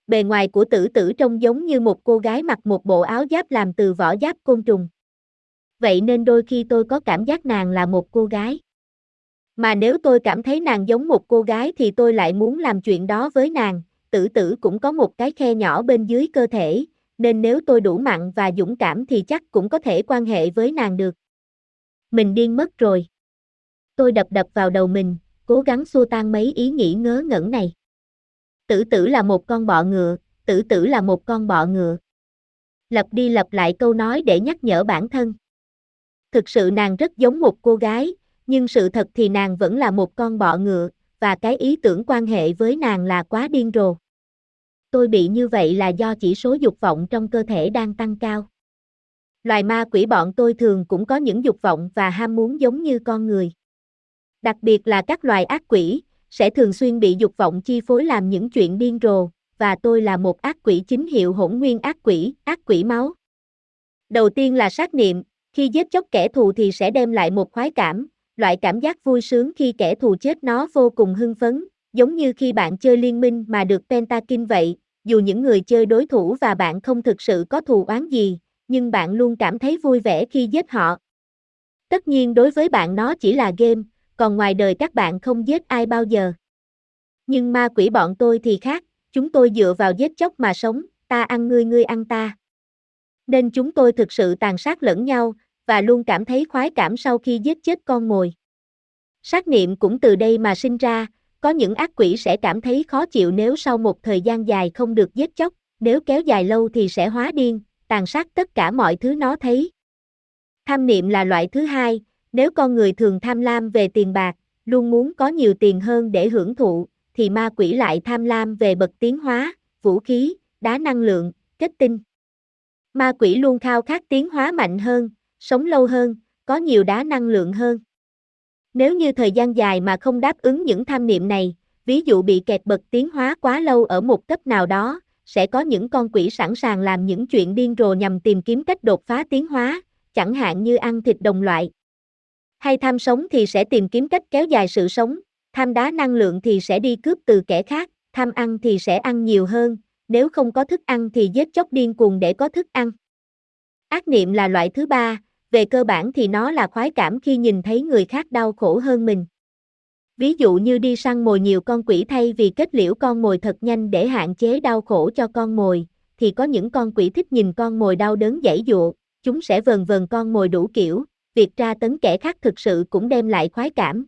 [SPEAKER 1] Bề ngoài của tử tử trông giống như một cô gái mặc một bộ áo giáp làm từ vỏ giáp côn trùng. Vậy nên đôi khi tôi có cảm giác nàng là một cô gái. Mà nếu tôi cảm thấy nàng giống một cô gái thì tôi lại muốn làm chuyện đó với nàng, tử tử cũng có một cái khe nhỏ bên dưới cơ thể, nên nếu tôi đủ mặn và dũng cảm thì chắc cũng có thể quan hệ với nàng được. Mình điên mất rồi. Tôi đập đập vào đầu mình, cố gắng xua tan mấy ý nghĩ ngớ ngẩn này. Tử tử là một con bọ ngựa, tử tử là một con bọ ngựa. Lặp đi lặp lại câu nói để nhắc nhở bản thân. Thực sự nàng rất giống một cô gái, nhưng sự thật thì nàng vẫn là một con bọ ngựa, và cái ý tưởng quan hệ với nàng là quá điên rồ. Tôi bị như vậy là do chỉ số dục vọng trong cơ thể đang tăng cao. Loài ma quỷ bọn tôi thường cũng có những dục vọng và ham muốn giống như con người. Đặc biệt là các loài ác quỷ, sẽ thường xuyên bị dục vọng chi phối làm những chuyện điên rồ, và tôi là một ác quỷ chính hiệu hỗn nguyên ác quỷ, ác quỷ máu. Đầu tiên là sát niệm, khi giết chóc kẻ thù thì sẽ đem lại một khoái cảm, loại cảm giác vui sướng khi kẻ thù chết nó vô cùng hưng phấn, giống như khi bạn chơi liên minh mà được pentakin vậy, dù những người chơi đối thủ và bạn không thực sự có thù oán gì, nhưng bạn luôn cảm thấy vui vẻ khi giết họ. Tất nhiên đối với bạn nó chỉ là game, còn ngoài đời các bạn không giết ai bao giờ. Nhưng ma quỷ bọn tôi thì khác, chúng tôi dựa vào giết chóc mà sống, ta ăn ngươi ngươi ăn ta. Nên chúng tôi thực sự tàn sát lẫn nhau, và luôn cảm thấy khoái cảm sau khi giết chết con mồi. Sát niệm cũng từ đây mà sinh ra, có những ác quỷ sẽ cảm thấy khó chịu nếu sau một thời gian dài không được giết chóc, nếu kéo dài lâu thì sẽ hóa điên, tàn sát tất cả mọi thứ nó thấy. Tham niệm là loại thứ hai, nếu con người thường tham lam về tiền bạc, luôn muốn có nhiều tiền hơn để hưởng thụ, thì ma quỷ lại tham lam về bậc tiến hóa, vũ khí, đá năng lượng, kết tinh. Ma quỷ luôn khao khát tiến hóa mạnh hơn, sống lâu hơn, có nhiều đá năng lượng hơn. Nếu như thời gian dài mà không đáp ứng những tham niệm này, ví dụ bị kẹt bậc tiến hóa quá lâu ở một cấp nào đó, sẽ có những con quỷ sẵn sàng làm những chuyện điên rồ nhằm tìm kiếm cách đột phá tiến hóa, chẳng hạn như ăn thịt đồng loại. Hay tham sống thì sẽ tìm kiếm cách kéo dài sự sống, tham đá năng lượng thì sẽ đi cướp từ kẻ khác, tham ăn thì sẽ ăn nhiều hơn, nếu không có thức ăn thì giết chóc điên cuồng để có thức ăn. Ác niệm là loại thứ ba, về cơ bản thì nó là khoái cảm khi nhìn thấy người khác đau khổ hơn mình. Ví dụ như đi săn mồi nhiều con quỷ thay vì kết liễu con mồi thật nhanh để hạn chế đau khổ cho con mồi, thì có những con quỷ thích nhìn con mồi đau đớn dãy dụa, chúng sẽ vần vần con mồi đủ kiểu, việc tra tấn kẻ khác thực sự cũng đem lại khoái cảm.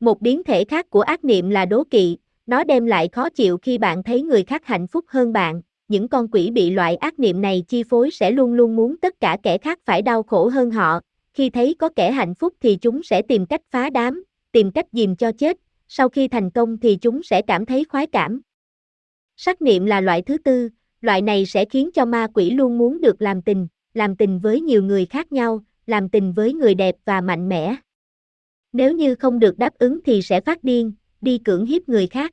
[SPEAKER 1] Một biến thể khác của ác niệm là đố kỵ, nó đem lại khó chịu khi bạn thấy người khác hạnh phúc hơn bạn, những con quỷ bị loại ác niệm này chi phối sẽ luôn luôn muốn tất cả kẻ khác phải đau khổ hơn họ, khi thấy có kẻ hạnh phúc thì chúng sẽ tìm cách phá đám, tìm cách dìm cho chết, sau khi thành công thì chúng sẽ cảm thấy khoái cảm. Sắc niệm là loại thứ tư, loại này sẽ khiến cho ma quỷ luôn muốn được làm tình, làm tình với nhiều người khác nhau, làm tình với người đẹp và mạnh mẽ. Nếu như không được đáp ứng thì sẽ phát điên, đi cưỡng hiếp người khác.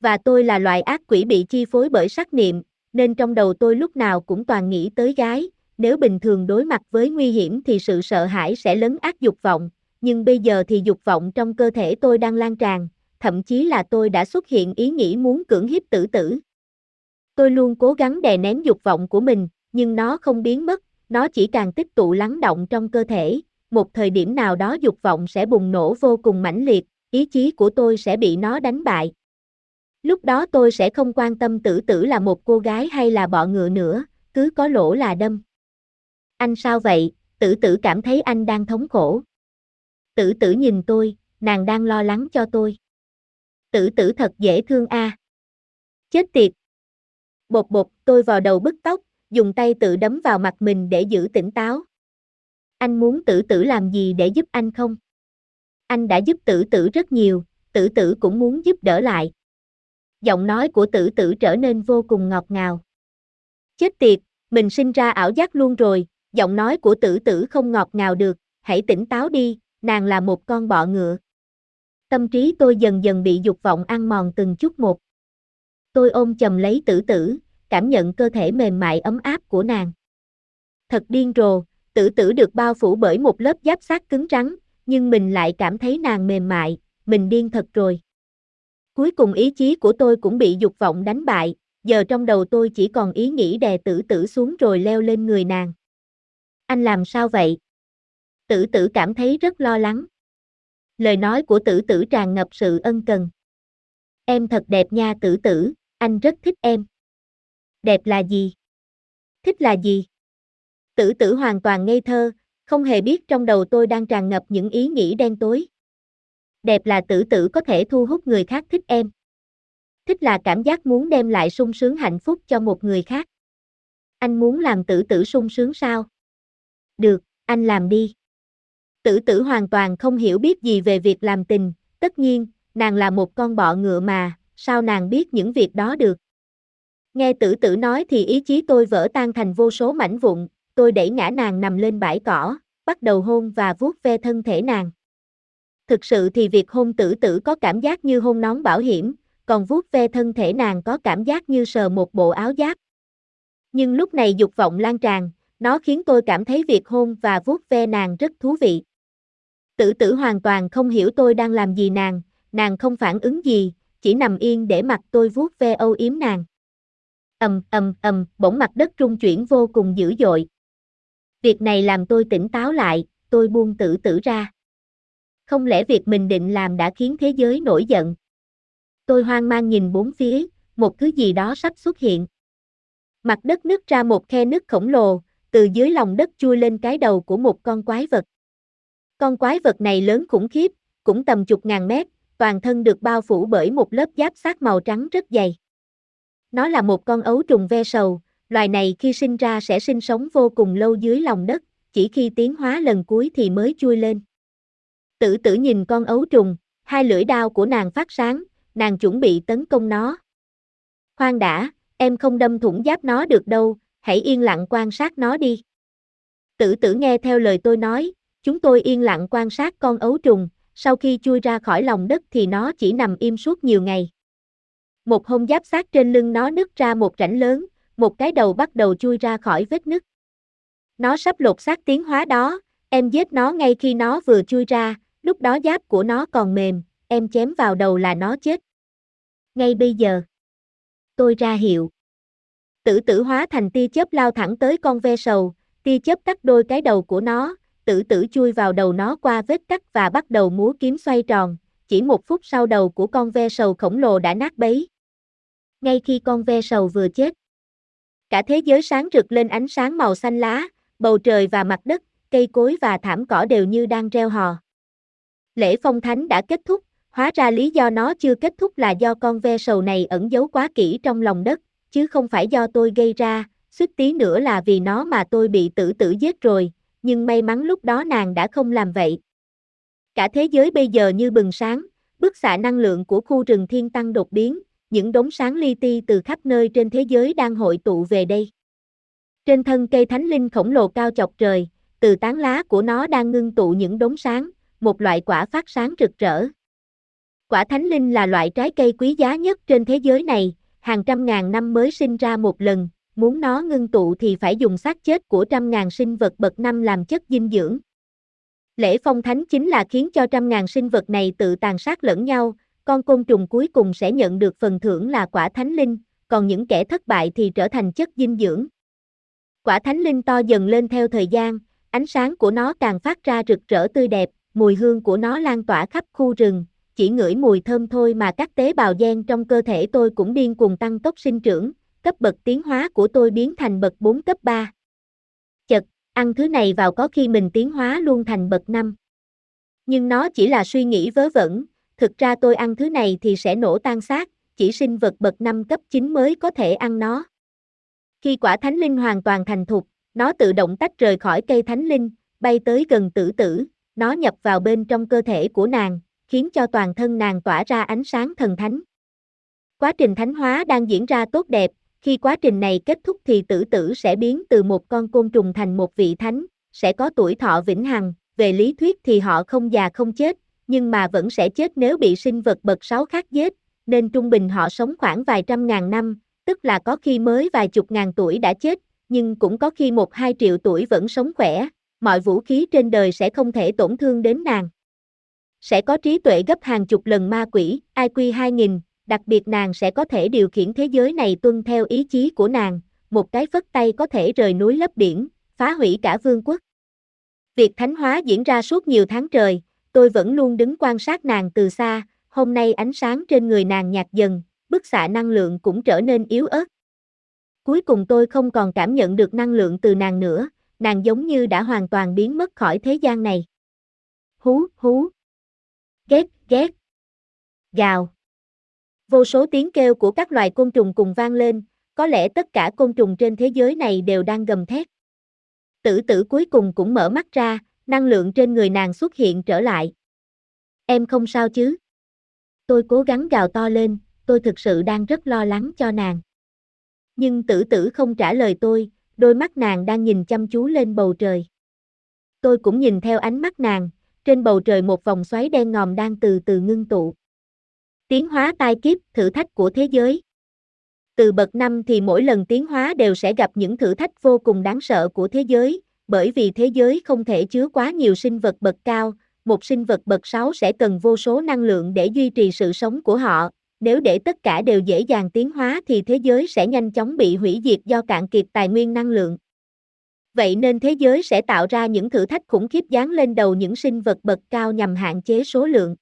[SPEAKER 1] Và tôi là loại ác quỷ bị chi phối bởi sắc niệm, nên trong đầu tôi lúc nào cũng toàn nghĩ tới gái, nếu bình thường đối mặt với nguy hiểm thì sự sợ hãi sẽ lấn ác dục vọng, nhưng bây giờ thì dục vọng trong cơ thể tôi đang lan tràn, thậm chí là tôi đã xuất hiện ý nghĩ muốn cưỡng hiếp tử tử. Tôi luôn cố gắng đè nén dục vọng của mình, nhưng nó không biến mất, nó chỉ càng tích tụ lắng động trong cơ thể, một thời điểm nào đó dục vọng sẽ bùng nổ vô cùng mãnh liệt, ý chí của tôi sẽ bị nó đánh bại. Lúc đó tôi sẽ không quan tâm tử tử là một cô gái hay là bọ ngựa nữa, cứ có lỗ là đâm. Anh sao vậy, tử tử cảm thấy anh đang thống khổ. Tử tử nhìn tôi, nàng đang lo lắng cho tôi. Tử tử thật dễ thương a. Chết tiệt. Bột bột, tôi vào đầu bứt tóc, dùng tay tự đấm vào mặt mình để giữ tỉnh táo. Anh muốn tử tử làm gì để giúp anh không? Anh đã giúp tử tử rất nhiều, tử tử cũng muốn giúp đỡ lại. Giọng nói của tử tử trở nên vô cùng ngọt ngào. Chết tiệt, mình sinh ra ảo giác luôn rồi, giọng nói của tử tử không ngọt ngào được, hãy tỉnh táo đi, nàng là một con bọ ngựa. Tâm trí tôi dần dần bị dục vọng ăn mòn từng chút một. Tôi ôm chầm lấy tử tử, cảm nhận cơ thể mềm mại ấm áp của nàng. Thật điên rồ, tử tử được bao phủ bởi một lớp giáp sát cứng rắn, nhưng mình lại cảm thấy nàng mềm mại, mình điên thật rồi. Cuối cùng ý chí của tôi cũng bị dục vọng đánh bại, giờ trong đầu tôi chỉ còn ý nghĩ đè tử tử xuống rồi leo lên người nàng. Anh làm sao vậy? Tử tử cảm thấy rất lo lắng. Lời nói của tử tử tràn ngập sự ân cần. Em thật đẹp nha tử tử, anh rất thích em. Đẹp là gì? Thích là gì? Tử tử hoàn toàn ngây thơ, không hề biết trong đầu tôi đang tràn ngập những ý nghĩ đen tối. Đẹp là tử tử có thể thu hút người khác thích em. Thích là cảm giác muốn đem lại sung sướng hạnh phúc cho một người khác. Anh muốn làm tử tử sung sướng sao? Được, anh làm đi. Tử tử hoàn toàn không hiểu biết gì về việc làm tình, tất nhiên, nàng là một con bọ ngựa mà, sao nàng biết những việc đó được? Nghe tử tử nói thì ý chí tôi vỡ tan thành vô số mảnh vụn, tôi đẩy ngã nàng nằm lên bãi cỏ, bắt đầu hôn và vuốt ve thân thể nàng. Thực sự thì việc hôn tử tử có cảm giác như hôn nón bảo hiểm, còn vuốt ve thân thể nàng có cảm giác như sờ một bộ áo giáp. Nhưng lúc này dục vọng lan tràn, nó khiến tôi cảm thấy việc hôn và vuốt ve nàng rất thú vị. Tử tử hoàn toàn không hiểu tôi đang làm gì nàng, nàng không phản ứng gì, chỉ nằm yên để mặc tôi vuốt ve âu yếm nàng. ầm ầm ầm, bỗng mặt đất rung chuyển vô cùng dữ dội. Việc này làm tôi tỉnh táo lại, tôi buông tử tử ra. Không lẽ việc mình định làm đã khiến thế giới nổi giận? Tôi hoang mang nhìn bốn phía, một thứ gì đó sắp xuất hiện. Mặt đất nứt ra một khe nứt khổng lồ, từ dưới lòng đất chui lên cái đầu của một con quái vật. Con quái vật này lớn khủng khiếp, cũng tầm chục ngàn mét, toàn thân được bao phủ bởi một lớp giáp sát màu trắng rất dày. Nó là một con ấu trùng ve sầu, loài này khi sinh ra sẽ sinh sống vô cùng lâu dưới lòng đất, chỉ khi tiến hóa lần cuối thì mới chui lên. Tử tử nhìn con ấu trùng, hai lưỡi đao của nàng phát sáng, nàng chuẩn bị tấn công nó. Khoan đã, em không đâm thủng giáp nó được đâu, hãy yên lặng quan sát nó đi. Tử tử nghe theo lời tôi nói, chúng tôi yên lặng quan sát con ấu trùng, sau khi chui ra khỏi lòng đất thì nó chỉ nằm im suốt nhiều ngày. Một hông giáp sát trên lưng nó nứt ra một rãnh lớn, một cái đầu bắt đầu chui ra khỏi vết nứt. Nó sắp lột xác tiến hóa đó, em giết nó ngay khi nó vừa chui ra, lúc đó giáp của nó còn mềm, em chém vào đầu là nó chết. Ngay bây giờ. Tôi ra hiệu. Tử tử hóa thành tia chớp lao thẳng tới con ve sầu, tia chớp cắt đôi cái đầu của nó, tử tử chui vào đầu nó qua vết cắt và bắt đầu múa kiếm xoay tròn, chỉ một phút sau đầu của con ve sầu khổng lồ đã nát bấy. Ngay khi con ve sầu vừa chết, cả thế giới sáng rực lên ánh sáng màu xanh lá, bầu trời và mặt đất, cây cối và thảm cỏ đều như đang reo hò. Lễ phong thánh đã kết thúc, hóa ra lý do nó chưa kết thúc là do con ve sầu này ẩn giấu quá kỹ trong lòng đất, chứ không phải do tôi gây ra, suýt tí nữa là vì nó mà tôi bị tử tử giết rồi, nhưng may mắn lúc đó nàng đã không làm vậy. Cả thế giới bây giờ như bừng sáng, bức xạ năng lượng của khu rừng thiên tăng đột biến, những đống sáng li ti từ khắp nơi trên thế giới đang hội tụ về đây. Trên thân cây thánh linh khổng lồ cao chọc trời, từ tán lá của nó đang ngưng tụ những đống sáng, một loại quả phát sáng rực rỡ. Quả thánh linh là loại trái cây quý giá nhất trên thế giới này, hàng trăm ngàn năm mới sinh ra một lần, muốn nó ngưng tụ thì phải dùng xác chết của trăm ngàn sinh vật bậc năm làm chất dinh dưỡng. Lễ phong thánh chính là khiến cho trăm ngàn sinh vật này tự tàn sát lẫn nhau, con côn trùng cuối cùng sẽ nhận được phần thưởng là quả thánh linh, còn những kẻ thất bại thì trở thành chất dinh dưỡng. Quả thánh linh to dần lên theo thời gian, ánh sáng của nó càng phát ra rực rỡ tươi đẹp, mùi hương của nó lan tỏa khắp khu rừng, chỉ ngửi mùi thơm thôi mà các tế bào gen trong cơ thể tôi cũng điên cuồng tăng tốc sinh trưởng, cấp bậc tiến hóa của tôi biến thành bậc 4 cấp 3. Chật, ăn thứ này vào có khi mình tiến hóa luôn thành bậc 5. Nhưng nó chỉ là suy nghĩ vớ vẩn, thực ra tôi ăn thứ này thì sẽ nổ tan xác, chỉ sinh vật bậc 5 cấp 9 mới có thể ăn nó. Khi quả thánh linh hoàn toàn thành thục, nó tự động tách rời khỏi cây thánh linh, bay tới gần tử tử, nó nhập vào bên trong cơ thể của nàng, khiến cho toàn thân nàng tỏa ra ánh sáng thần thánh. Quá trình thánh hóa đang diễn ra tốt đẹp, khi quá trình này kết thúc thì tử tử sẽ biến từ một con côn trùng thành một vị thánh, sẽ có tuổi thọ vĩnh hằng, về lý thuyết thì họ không già không chết, nhưng mà vẫn sẽ chết nếu bị sinh vật bậc sáu khác giết, nên trung bình họ sống khoảng vài trăm ngàn năm, tức là có khi mới vài chục ngàn tuổi đã chết, nhưng cũng có khi một hai triệu tuổi vẫn sống khỏe, mọi vũ khí trên đời sẽ không thể tổn thương đến nàng. Sẽ có trí tuệ gấp hàng chục lần ma quỷ, IQ 2000, đặc biệt nàng sẽ có thể điều khiển thế giới này tuân theo ý chí của nàng, một cái phất tay có thể rời núi lấp biển, phá hủy cả vương quốc. Việc thánh hóa diễn ra suốt nhiều tháng trời, tôi vẫn luôn đứng quan sát nàng từ xa, hôm nay ánh sáng trên người nàng nhạt dần, bức xạ năng lượng cũng trở nên yếu ớt. Cuối cùng tôi không còn cảm nhận được năng lượng từ nàng nữa, nàng giống như đã hoàn toàn biến mất khỏi thế gian này. Hú, hú. Ghét, ghét. Gào. Vô số tiếng kêu của các loài côn trùng cùng vang lên, có lẽ tất cả côn trùng trên thế giới này đều đang gầm thét. Tử tử cuối cùng cũng mở mắt ra, năng lượng trên người nàng xuất hiện trở lại. Em không sao chứ? Tôi cố gắng gào to lên, tôi thực sự đang rất lo lắng cho nàng. Nhưng tử tử không trả lời tôi, đôi mắt nàng đang nhìn chăm chú lên bầu trời. Tôi cũng nhìn theo ánh mắt nàng, trên bầu trời một vòng xoáy đen ngòm đang từ từ ngưng tụ. Tiến hóa tai kiếp, thử thách của thế giới. Từ bậc năm thì mỗi lần tiến hóa đều sẽ gặp những thử thách vô cùng đáng sợ của thế giới, bởi vì thế giới không thể chứa quá nhiều sinh vật bậc cao, một sinh vật bậc 6 sẽ cần vô số năng lượng để duy trì sự sống của họ, nếu để tất cả đều dễ dàng tiến hóa thì thế giới sẽ nhanh chóng bị hủy diệt do cạn kiệt tài nguyên năng lượng. Vậy nên thế giới sẽ tạo ra những thử thách khủng khiếp dán lên đầu những sinh vật bậc cao nhằm hạn chế số lượng.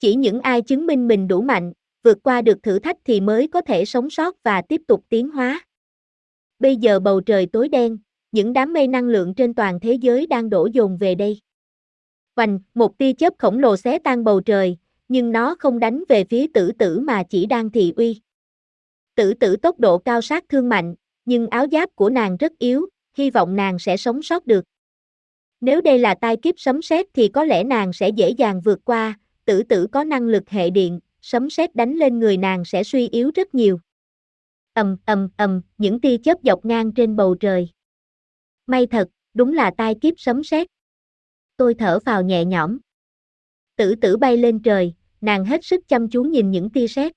[SPEAKER 1] Chỉ những ai chứng minh mình đủ mạnh, vượt qua được thử thách thì mới có thể sống sót và tiếp tục tiến hóa. Bây giờ bầu trời tối đen, những đám mây năng lượng trên toàn thế giới đang đổ dồn về đây. Vành, một tia chớp khổng lồ xé tan bầu trời, nhưng nó không đánh về phía tử tử mà chỉ đang thị uy. Tử tử tốc độ cao sát thương mạnh, nhưng áo giáp của nàng rất yếu, hy vọng nàng sẽ sống sót được. Nếu đây là tai kiếp sấm sét thì có lẽ nàng sẽ dễ dàng vượt qua, tử tử có năng lực hệ điện, sấm sét đánh lên người nàng sẽ suy yếu rất nhiều. Ầm ầm ầm, những tia chớp dọc ngang trên bầu trời. May thật, đúng là tai kiếp sấm sét. Tôi thở vào nhẹ nhõm. Tử tử bay lên trời, nàng hết sức chăm chú nhìn những tia sét.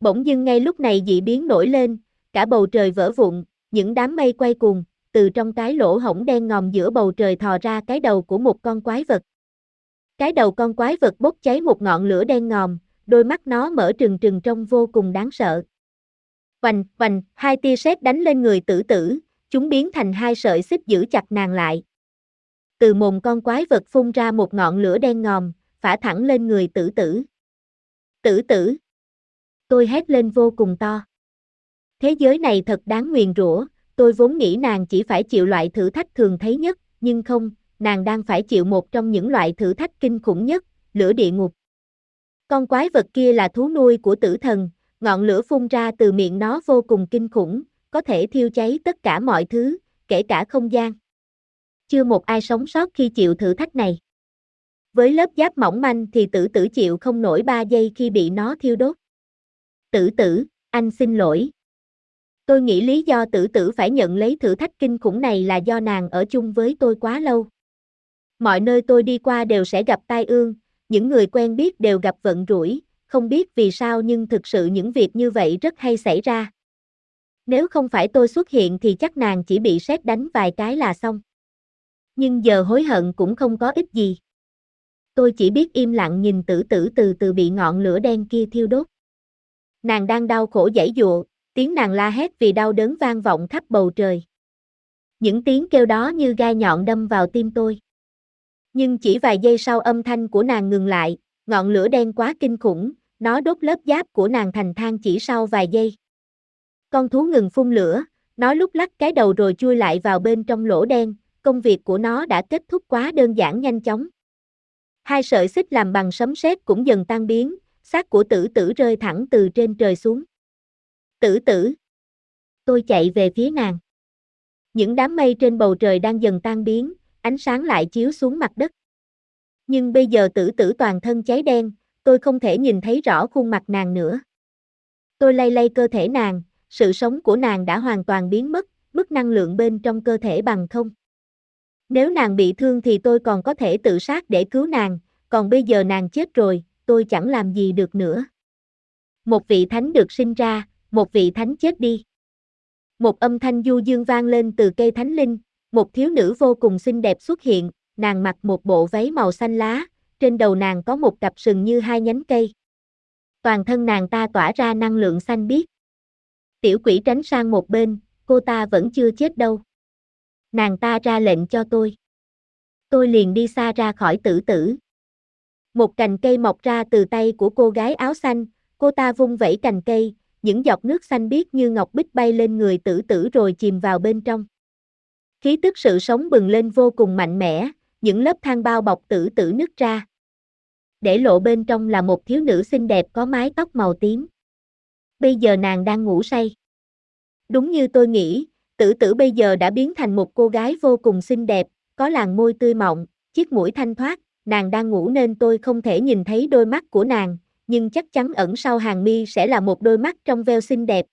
[SPEAKER 1] Bỗng dưng ngay lúc này dị biến nổi lên, cả bầu trời vỡ vụn, những đám mây quay cuồng, từ trong cái lỗ hổng đen ngòm giữa bầu trời thò ra cái đầu của một con quái vật. Cái đầu con quái vật bốc cháy một ngọn lửa đen ngòm, đôi mắt nó mở trừng trừng trông vô cùng đáng sợ. Vành, vành, hai tia sét đánh lên người tử tử, chúng biến thành hai sợi xích giữ chặt nàng lại. Từ mồm con quái vật phun ra một ngọn lửa đen ngòm, phả thẳng lên người tử tử. Tử tử. Tôi hét lên vô cùng to. Thế giới này thật đáng nguyền rủa, tôi vốn nghĩ nàng chỉ phải chịu loại thử thách thường thấy nhất, nhưng không, nàng đang phải chịu một trong những loại thử thách kinh khủng nhất, lửa địa ngục. Con quái vật kia là thú nuôi của tử thần, ngọn lửa phun ra từ miệng nó vô cùng kinh khủng, có thể thiêu cháy tất cả mọi thứ, kể cả không gian. Chưa một ai sống sót khi chịu thử thách này. Với lớp giáp mỏng manh thì tử tử chịu không nổi 3 giây khi bị nó thiêu đốt. Tử tử, anh xin lỗi. Tôi nghĩ lý do tử tử phải nhận lấy thử thách kinh khủng này là do nàng ở chung với tôi quá lâu. Mọi nơi tôi đi qua đều sẽ gặp tai ương, những người quen biết đều gặp vận rủi, không biết vì sao nhưng thực sự những việc như vậy rất hay xảy ra. Nếu không phải tôi xuất hiện thì chắc nàng chỉ bị sét đánh vài cái là xong. Nhưng giờ hối hận cũng không có ích gì. Tôi chỉ biết im lặng nhìn tử tử từ từ bị ngọn lửa đen kia thiêu đốt. Nàng đang đau khổ giãy dụa, tiếng nàng la hét vì đau đớn vang vọng khắp bầu trời. Những tiếng kêu đó như gai nhọn đâm vào tim tôi. Nhưng chỉ vài giây sau âm thanh của nàng ngừng lại, ngọn lửa đen quá kinh khủng, nó đốt lớp giáp của nàng thành than chỉ sau vài giây. Con thú ngừng phun lửa, nó lúc lắc cái đầu rồi chui lại vào bên trong lỗ đen, công việc của nó đã kết thúc quá đơn giản nhanh chóng. Hai sợi xích làm bằng sấm sét cũng dần tan biến, xác của tử tử rơi thẳng từ trên trời xuống. Tử tử. Tôi chạy về phía nàng. Những đám mây trên bầu trời đang dần tan biến, ánh sáng lại chiếu xuống mặt đất. Nhưng bây giờ tử tử toàn thân cháy đen, tôi không thể nhìn thấy rõ khuôn mặt nàng nữa. Tôi lay lay cơ thể nàng, sự sống của nàng đã hoàn toàn biến mất, mức năng lượng bên trong cơ thể bằng không. Nếu nàng bị thương thì tôi còn có thể tự sát để cứu nàng, còn bây giờ nàng chết rồi, tôi chẳng làm gì được nữa. Một vị thánh được sinh ra, một vị thánh chết đi. Một âm thanh du dương vang lên từ cây thánh linh, một thiếu nữ vô cùng xinh đẹp xuất hiện, nàng mặc một bộ váy màu xanh lá, trên đầu nàng có một cặp sừng như hai nhánh cây. Toàn thân nàng ta tỏa ra năng lượng xanh biếc. Tiểu quỷ tránh sang một bên, cô ta vẫn chưa chết đâu. Nàng ta ra lệnh cho tôi. Tôi liền đi xa ra khỏi tử tử. Một cành cây mọc ra từ tay của cô gái áo xanh, cô ta vung vẩy cành cây, những giọt nước xanh biếc như ngọc bích bay lên người tử tử rồi chìm vào bên trong. Khí tức sự sống bừng lên vô cùng mạnh mẽ, những lớp than bao bọc tử tử nứt ra. Để lộ bên trong là một thiếu nữ xinh đẹp có mái tóc màu tím. Bây giờ nàng đang ngủ say. Đúng như tôi nghĩ, tử tử bây giờ đã biến thành một cô gái vô cùng xinh đẹp, có làn môi tươi mọng, chiếc mũi thanh thoát, nàng đang ngủ nên tôi không thể nhìn thấy đôi mắt của nàng, nhưng chắc chắn ẩn sau hàng mi sẽ là một đôi mắt trong veo xinh đẹp.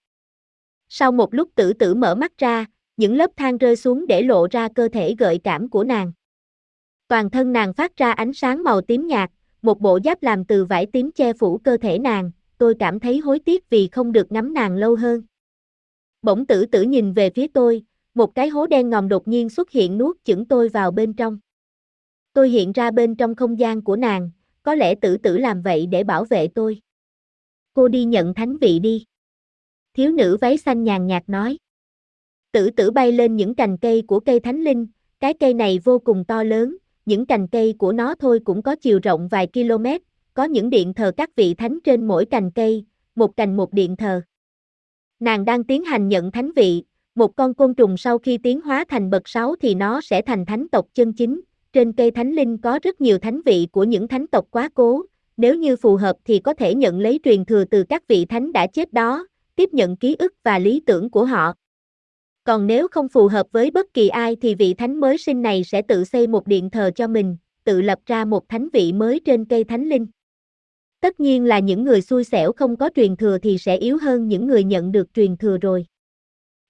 [SPEAKER 1] Sau một lúc tử tử mở mắt ra, những lớp than rơi xuống để lộ ra cơ thể gợi cảm của nàng. Toàn thân nàng phát ra ánh sáng màu tím nhạt, một bộ giáp làm từ vải tím che phủ cơ thể nàng, tôi cảm thấy hối tiếc vì không được ngắm nàng lâu hơn. Bỗng tử tử nhìn về phía tôi, một cái hố đen ngòm đột nhiên xuất hiện nuốt chửng tôi vào bên trong. Tôi hiện ra bên trong không gian của nàng, có lẽ tử tử làm vậy để bảo vệ tôi. Cô đi nhận thánh vị đi. Thiếu nữ váy xanh nhàn nhạt nói. Tử tử bay lên những cành cây của cây thánh linh, cái cây này vô cùng to lớn, những cành cây của nó thôi cũng có chiều rộng vài km, có những điện thờ các vị thánh trên mỗi cành cây, một cành một điện thờ. Nàng đang tiến hành nhận thánh vị, một con côn trùng sau khi tiến hóa thành bậc 6 thì nó sẽ thành thánh tộc chân chính, trên cây thánh linh có rất nhiều thánh vị của những thánh tộc quá cố, nếu như phù hợp thì có thể nhận lấy truyền thừa từ các vị thánh đã chết đó, tiếp nhận ký ức và lý tưởng của họ. Còn nếu không phù hợp với bất kỳ ai thì vị thánh mới sinh này sẽ tự xây một điện thờ cho mình, tự lập ra một thánh vị mới trên cây thánh linh. Tất nhiên là những người xui xẻo không có truyền thừa thì sẽ yếu hơn những người nhận được truyền thừa rồi.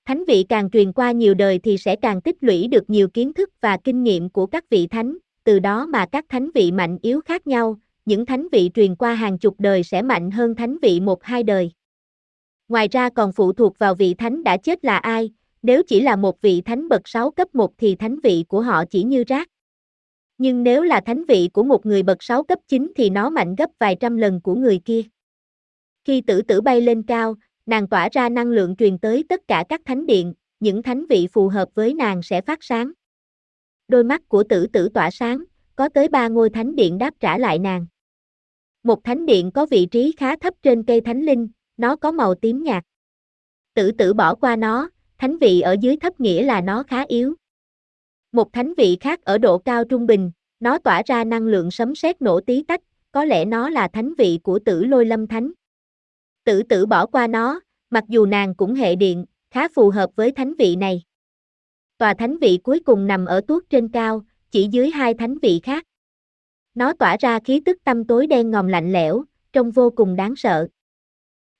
[SPEAKER 1] Thánh vị càng truyền qua nhiều đời thì sẽ càng tích lũy được nhiều kiến thức và kinh nghiệm của các vị thánh, từ đó mà các thánh vị mạnh yếu khác nhau, những thánh vị truyền qua hàng chục đời sẽ mạnh hơn thánh vị một hai đời. Ngoài ra còn phụ thuộc vào vị thánh đã chết là ai, nếu chỉ là một vị thánh bậc 6 cấp 1 thì thánh vị của họ chỉ như rác. Nhưng nếu là thánh vị của một người bậc 6 cấp 9 thì nó mạnh gấp vài trăm lần của người kia. Khi tử tử bay lên cao, nàng tỏa ra năng lượng truyền tới tất cả các thánh điện, những thánh vị phù hợp với nàng sẽ phát sáng. Đôi mắt của tử tử tỏa sáng, có tới ba ngôi thánh điện đáp trả lại nàng. Một thánh điện có vị trí khá thấp trên cây thánh linh, nó có màu tím nhạt. Tử tử bỏ qua nó, thánh vị ở dưới thấp nghĩa là nó khá yếu. Một thánh vị khác ở độ cao trung bình, nó tỏa ra năng lượng sấm sét nổ tí tách, có lẽ nó là thánh vị của tử lôi lâm thánh. Tử tử bỏ qua nó, mặc dù nàng cũng hệ điện, khá phù hợp với thánh vị này. Tòa thánh vị cuối cùng nằm ở tuốt trên cao, chỉ dưới hai thánh vị khác. Nó tỏa ra khí tức tâm tối đen ngòm lạnh lẽo, trông vô cùng đáng sợ.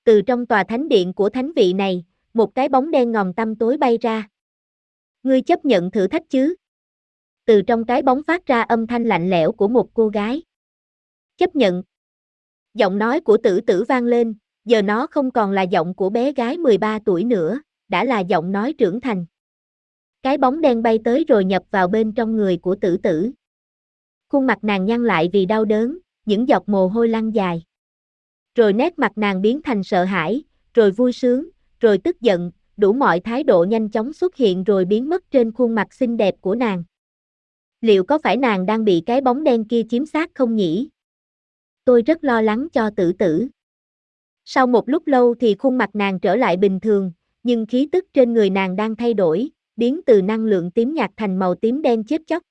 [SPEAKER 1] Từ trong tòa thánh điện của thánh vị này, một cái bóng đen ngòm tâm tối bay ra. Ngươi chấp nhận thử thách chứ? Từ trong cái bóng phát ra âm thanh lạnh lẽo của một cô gái. Chấp nhận. Giọng nói của tử tử vang lên, giờ nó không còn là giọng của bé gái 13 tuổi nữa, đã là giọng nói trưởng thành. Cái bóng đen bay tới rồi nhập vào bên trong người của tử tử. Khuôn mặt nàng nhăn lại vì đau đớn, những giọt mồ hôi lăn dài. Rồi nét mặt nàng biến thành sợ hãi, rồi vui sướng, rồi tức giận, đủ mọi thái độ nhanh chóng xuất hiện rồi biến mất trên khuôn mặt xinh đẹp của nàng. Liệu có phải nàng đang bị cái bóng đen kia chiếm xác không nhỉ? Tôi rất lo lắng cho tử tử. Sau một lúc lâu thì khuôn mặt nàng trở lại bình thường, nhưng khí tức trên người nàng đang thay đổi, biến từ năng lượng tím nhạt thành màu tím đen chết chóc.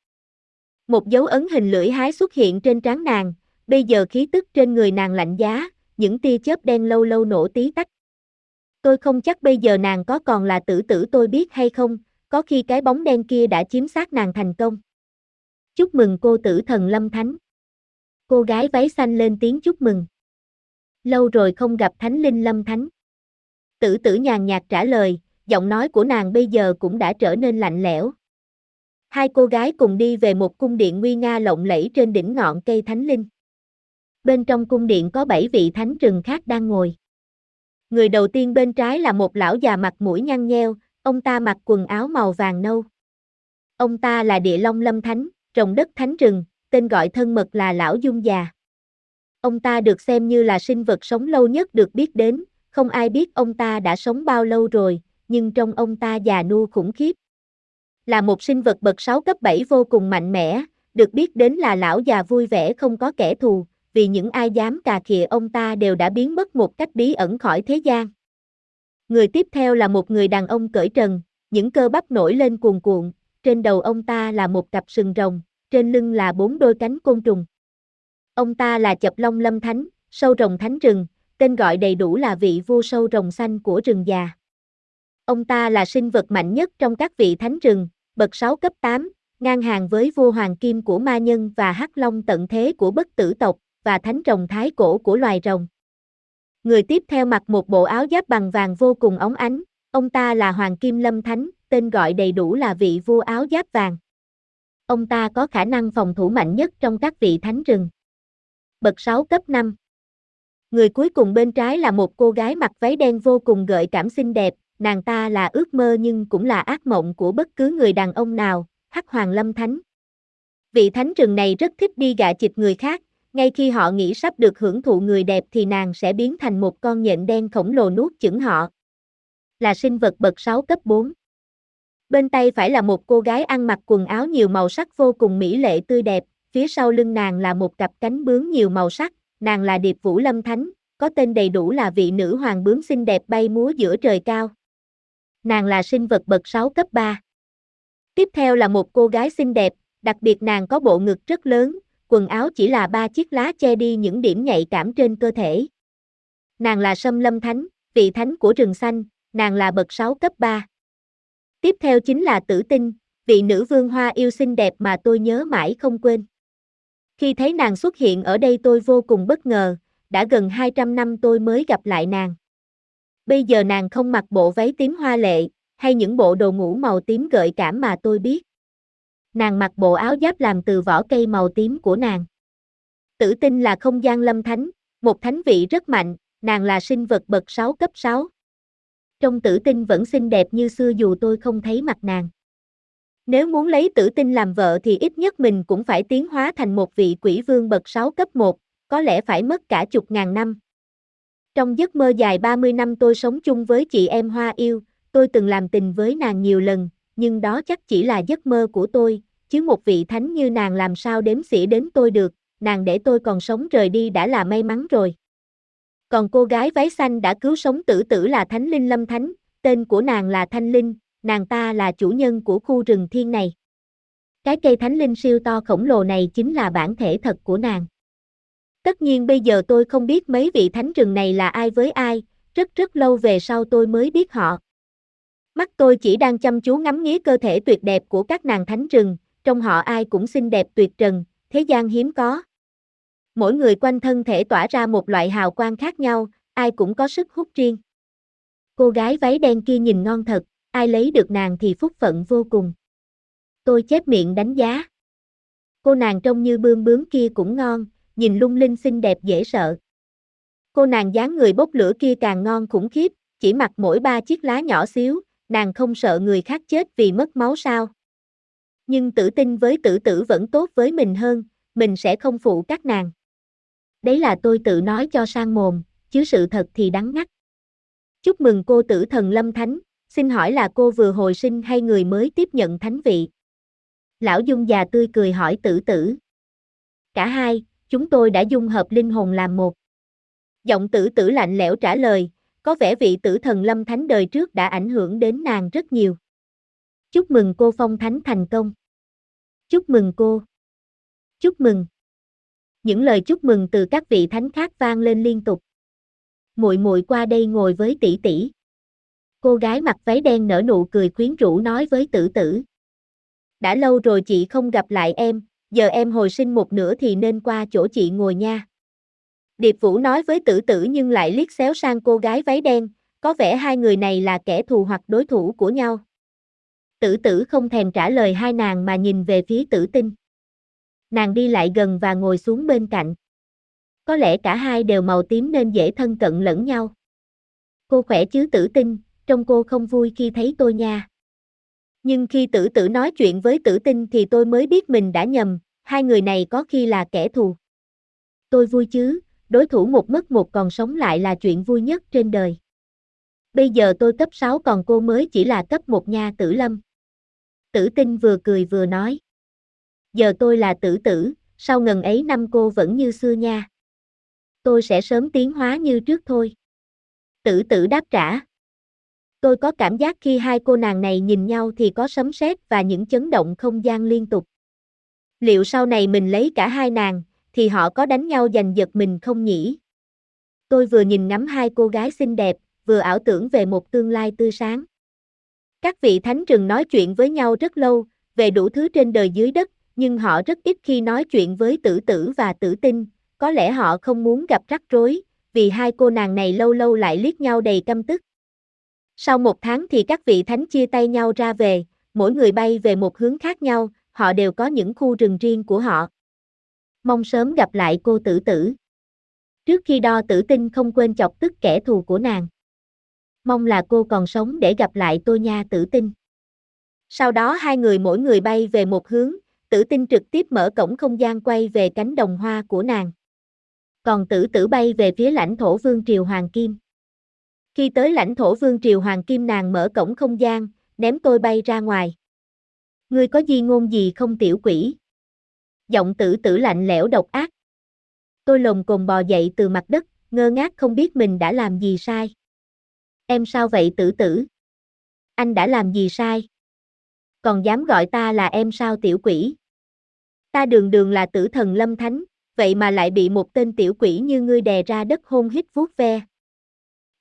[SPEAKER 1] Một dấu ấn hình lưỡi hái xuất hiện trên trán nàng, bây giờ khí tức trên người nàng lạnh giá, những tia chớp đen lâu lâu nổ tí tách. Tôi không chắc bây giờ nàng có còn là tử tử tôi biết hay không, có khi cái bóng đen kia đã chiếm xác nàng thành công. Chúc mừng cô tử thần lâm thánh. Cô gái váy xanh lên tiếng chúc mừng. Lâu rồi không gặp thánh linh lâm thánh. Tử tử nhàn nhạt trả lời, giọng nói của nàng bây giờ cũng đã trở nên lạnh lẽo. Hai cô gái cùng đi về một cung điện nguy nga lộng lẫy trên đỉnh ngọn cây thánh linh. Bên trong cung điện có bảy vị thánh trừng khác đang ngồi. Người đầu tiên bên trái là một lão già mặt mũi nhăn nheo, ông ta mặc quần áo màu vàng nâu. Ông ta là địa long lâm thánh, rồng đất thánh rừng, tên gọi thân mật là lão dung già. Ông ta được xem như là sinh vật sống lâu nhất được biết đến, không ai biết ông ta đã sống bao lâu rồi, nhưng trong ông ta già nua khủng khiếp. Là một sinh vật bậc 6 cấp 7 vô cùng mạnh mẽ, được biết đến là lão già vui vẻ không có kẻ thù, vì những ai dám cà khịa ông ta đều đã biến mất một cách bí ẩn khỏi thế gian. Người tiếp theo là một người đàn ông cởi trần, những cơ bắp nổi lên cuồn cuộn, trên đầu ông ta là một cặp sừng rồng, trên lưng là bốn đôi cánh côn trùng. Ông ta là Chập Long Lâm Thánh, sâu rồng thánh rừng, tên gọi đầy đủ là vị vua sâu rồng xanh của rừng già. Ông ta là sinh vật mạnh nhất trong các vị thánh rừng, bậc 6 cấp 8, ngang hàng với vua hoàng kim của ma nhân và hắc long tận thế của bất tử tộc, và thánh rồng thái cổ của loài rồng. Người tiếp theo mặc một bộ áo giáp bằng vàng vô cùng óng ánh, ông ta là Hoàng Kim Lâm Thánh, tên gọi đầy đủ là vị vua áo giáp vàng. Ông ta có khả năng phòng thủ mạnh nhất trong các vị thánh rừng. Bậc 6 cấp 5 Người cuối cùng bên trái là một cô gái mặc váy đen vô cùng gợi cảm xinh đẹp, nàng ta là ước mơ nhưng cũng là ác mộng của bất cứ người đàn ông nào, Hắc Hoàng Lâm Thánh. Vị thánh rừng này rất thích đi gạ chịch người khác, ngay khi họ nghĩ sắp được hưởng thụ người đẹp thì nàng sẽ biến thành một con nhện đen khổng lồ nuốt chửng họ. Là sinh vật bậc 6 cấp 4. Bên tay phải là một cô gái ăn mặc quần áo nhiều màu sắc vô cùng mỹ lệ tươi đẹp, phía sau lưng nàng là một cặp cánh bướm nhiều màu sắc, nàng là Điệp Vũ Lâm Thánh, có tên đầy đủ là vị nữ hoàng bướm xinh đẹp bay múa giữa trời cao. Nàng là sinh vật bậc 6 cấp 3. Tiếp theo là một cô gái xinh đẹp, đặc biệt nàng có bộ ngực rất lớn, quần áo chỉ là ba chiếc lá che đi những điểm nhạy cảm trên cơ thể. Nàng là Sâm Lâm Thánh, vị thánh của rừng xanh, nàng là bậc 6 cấp 3. Tiếp theo chính là Tử Tinh, vị nữ vương hoa yêu xinh đẹp mà tôi nhớ mãi không quên. Khi thấy nàng xuất hiện ở đây tôi vô cùng bất ngờ, đã gần 200 năm tôi mới gặp lại nàng. Bây giờ nàng không mặc bộ váy tím hoa lệ, hay những bộ đồ ngủ màu tím gợi cảm mà tôi biết. Nàng mặc bộ áo giáp làm từ vỏ cây màu tím của nàng. Tử tinh là không gian lâm thánh, một thánh vị rất mạnh, nàng là sinh vật bậc 6 cấp 6. Trong tử tinh vẫn xinh đẹp như xưa dù tôi không thấy mặt nàng. Nếu muốn lấy tử tinh làm vợ thì ít nhất mình cũng phải tiến hóa thành một vị quỷ vương bậc 6 cấp 1, có lẽ phải mất cả chục ngàn năm. Trong giấc mơ dài 30 năm tôi sống chung với chị em Hoa Yêu, tôi từng làm tình với nàng nhiều lần, nhưng đó chắc chỉ là giấc mơ của tôi, chứ một vị thánh như nàng làm sao đếm xỉa đến tôi được, nàng để tôi còn sống rời đi đã là may mắn rồi. Còn cô gái váy xanh đã cứu sống tử tử là Thánh Linh Lâm Thánh, tên của nàng là Thanh Linh, nàng ta là chủ nhân của khu rừng thiên này. Cái cây Thánh Linh siêu to khổng lồ này chính là bản thể thật của nàng. Tất nhiên bây giờ tôi không biết mấy vị thánh rừng này là ai với ai, rất rất lâu về sau tôi mới biết họ. Mắt tôi chỉ đang chăm chú ngắm nghía cơ thể tuyệt đẹp của các nàng thánh rừng, trong họ ai cũng xinh đẹp tuyệt trần, thế gian hiếm có. Mỗi người quanh thân thể tỏa ra một loại hào quang khác nhau, ai cũng có sức hút riêng. Cô gái váy đen kia nhìn ngon thật, ai lấy được nàng thì phúc phận vô cùng. Tôi chép miệng đánh giá. Cô nàng trông như bươm bướm kia cũng ngon, nhìn lung linh xinh đẹp dễ sợ. Cô nàng dáng người bốc lửa kia càng ngon khủng khiếp, chỉ mặc mỗi ba chiếc lá nhỏ xíu, nàng không sợ người khác chết vì mất máu sao. Nhưng tử tinh với tử tử vẫn tốt với mình hơn, mình sẽ không phụ các nàng. Đấy là tôi tự nói cho sang mồm, chứ sự thật thì đắng ngắt. Chúc mừng cô tử thần lâm thánh, xin hỏi là cô vừa hồi sinh hay người mới tiếp nhận thánh vị? Lão Dung già tươi cười hỏi tử tử. Cả hai, chúng tôi đã dung hợp linh hồn làm một. Giọng tử tử lạnh lẽo trả lời, có vẻ vị tử thần lâm thánh đời trước đã ảnh hưởng đến nàng rất nhiều. Chúc mừng cô phong thánh thành công. Chúc mừng cô. Chúc mừng. Những lời chúc mừng từ các vị thánh khác vang lên liên tục. Muội muội qua đây ngồi với tỷ tỷ. Cô gái mặc váy đen nở nụ cười quyến rũ nói với tử tử. Đã lâu rồi chị không gặp lại em, giờ em hồi sinh một nửa thì nên qua chỗ chị ngồi nha. Điệp Vũ nói với tử tử nhưng lại liếc xéo sang cô gái váy đen, có vẻ hai người này là kẻ thù hoặc đối thủ của nhau. Tử tử không thèm trả lời hai nàng mà nhìn về phía tử tinh. Nàng đi lại gần và ngồi xuống bên cạnh. Có lẽ cả hai đều màu tím nên dễ thân cận lẫn nhau. Cô khỏe chứ tử tinh, trông cô không vui khi thấy tôi nha. Nhưng khi tử tử nói chuyện với tử tinh thì tôi mới biết mình đã nhầm, hai người này có khi là kẻ thù. Tôi vui chứ, đối thủ một mất một còn sống lại là chuyện vui nhất trên đời. Bây giờ tôi cấp 6 còn cô mới chỉ là cấp 1 nha tử lâm. Tử tinh vừa cười vừa nói. Giờ tôi là tử tử, sau ngần ấy năm cô vẫn như xưa nha. Tôi sẽ sớm tiến hóa như trước thôi. Tử tử đáp trả. Tôi có cảm giác khi hai cô nàng này nhìn nhau thì có sấm sét và những chấn động không gian liên tục. Liệu sau này mình lấy cả hai nàng, thì họ có đánh nhau giành giật mình không nhỉ? Tôi vừa nhìn ngắm hai cô gái xinh đẹp, vừa ảo tưởng về một tương lai tươi sáng. Các vị thánh rừng nói chuyện với nhau rất lâu, về đủ thứ trên đời dưới đất, nhưng họ rất ít khi nói chuyện với tử tử và tử tinh, có lẽ họ không muốn gặp rắc rối, vì hai cô nàng này lâu lâu lại liếc nhau đầy căm tức. Sau một tháng thì các vị thánh chia tay nhau ra về, mỗi người bay về một hướng khác nhau, họ đều có những khu rừng riêng của họ. Mong sớm gặp lại cô tử tử. Trước khi đo tử tinh không quên chọc tức kẻ thù của nàng. Mong là cô còn sống để gặp lại tôi nha tử tinh. Sau đó hai người mỗi người bay về một hướng, tử tinh trực tiếp mở cổng không gian quay về cánh đồng hoa của nàng. Còn tử tử bay về phía lãnh thổ vương triều Hoàng Kim. Khi tới lãnh thổ vương triều Hoàng Kim nàng mở cổng không gian, ném tôi bay ra ngoài. Ngươi có gì ngôn gì không tiểu quỷ? Giọng tử tử lạnh lẽo độc ác. Tôi lồng cồn bò dậy từ mặt đất, ngơ ngác không biết mình đã làm gì sai. Em sao vậy tử tử? Anh đã làm gì sai? Còn dám gọi ta là em sao tiểu quỷ? Ta đường đường là tử thần lâm thánh, vậy mà lại bị một tên tiểu quỷ như ngươi đè ra đất hôn hít vuốt ve.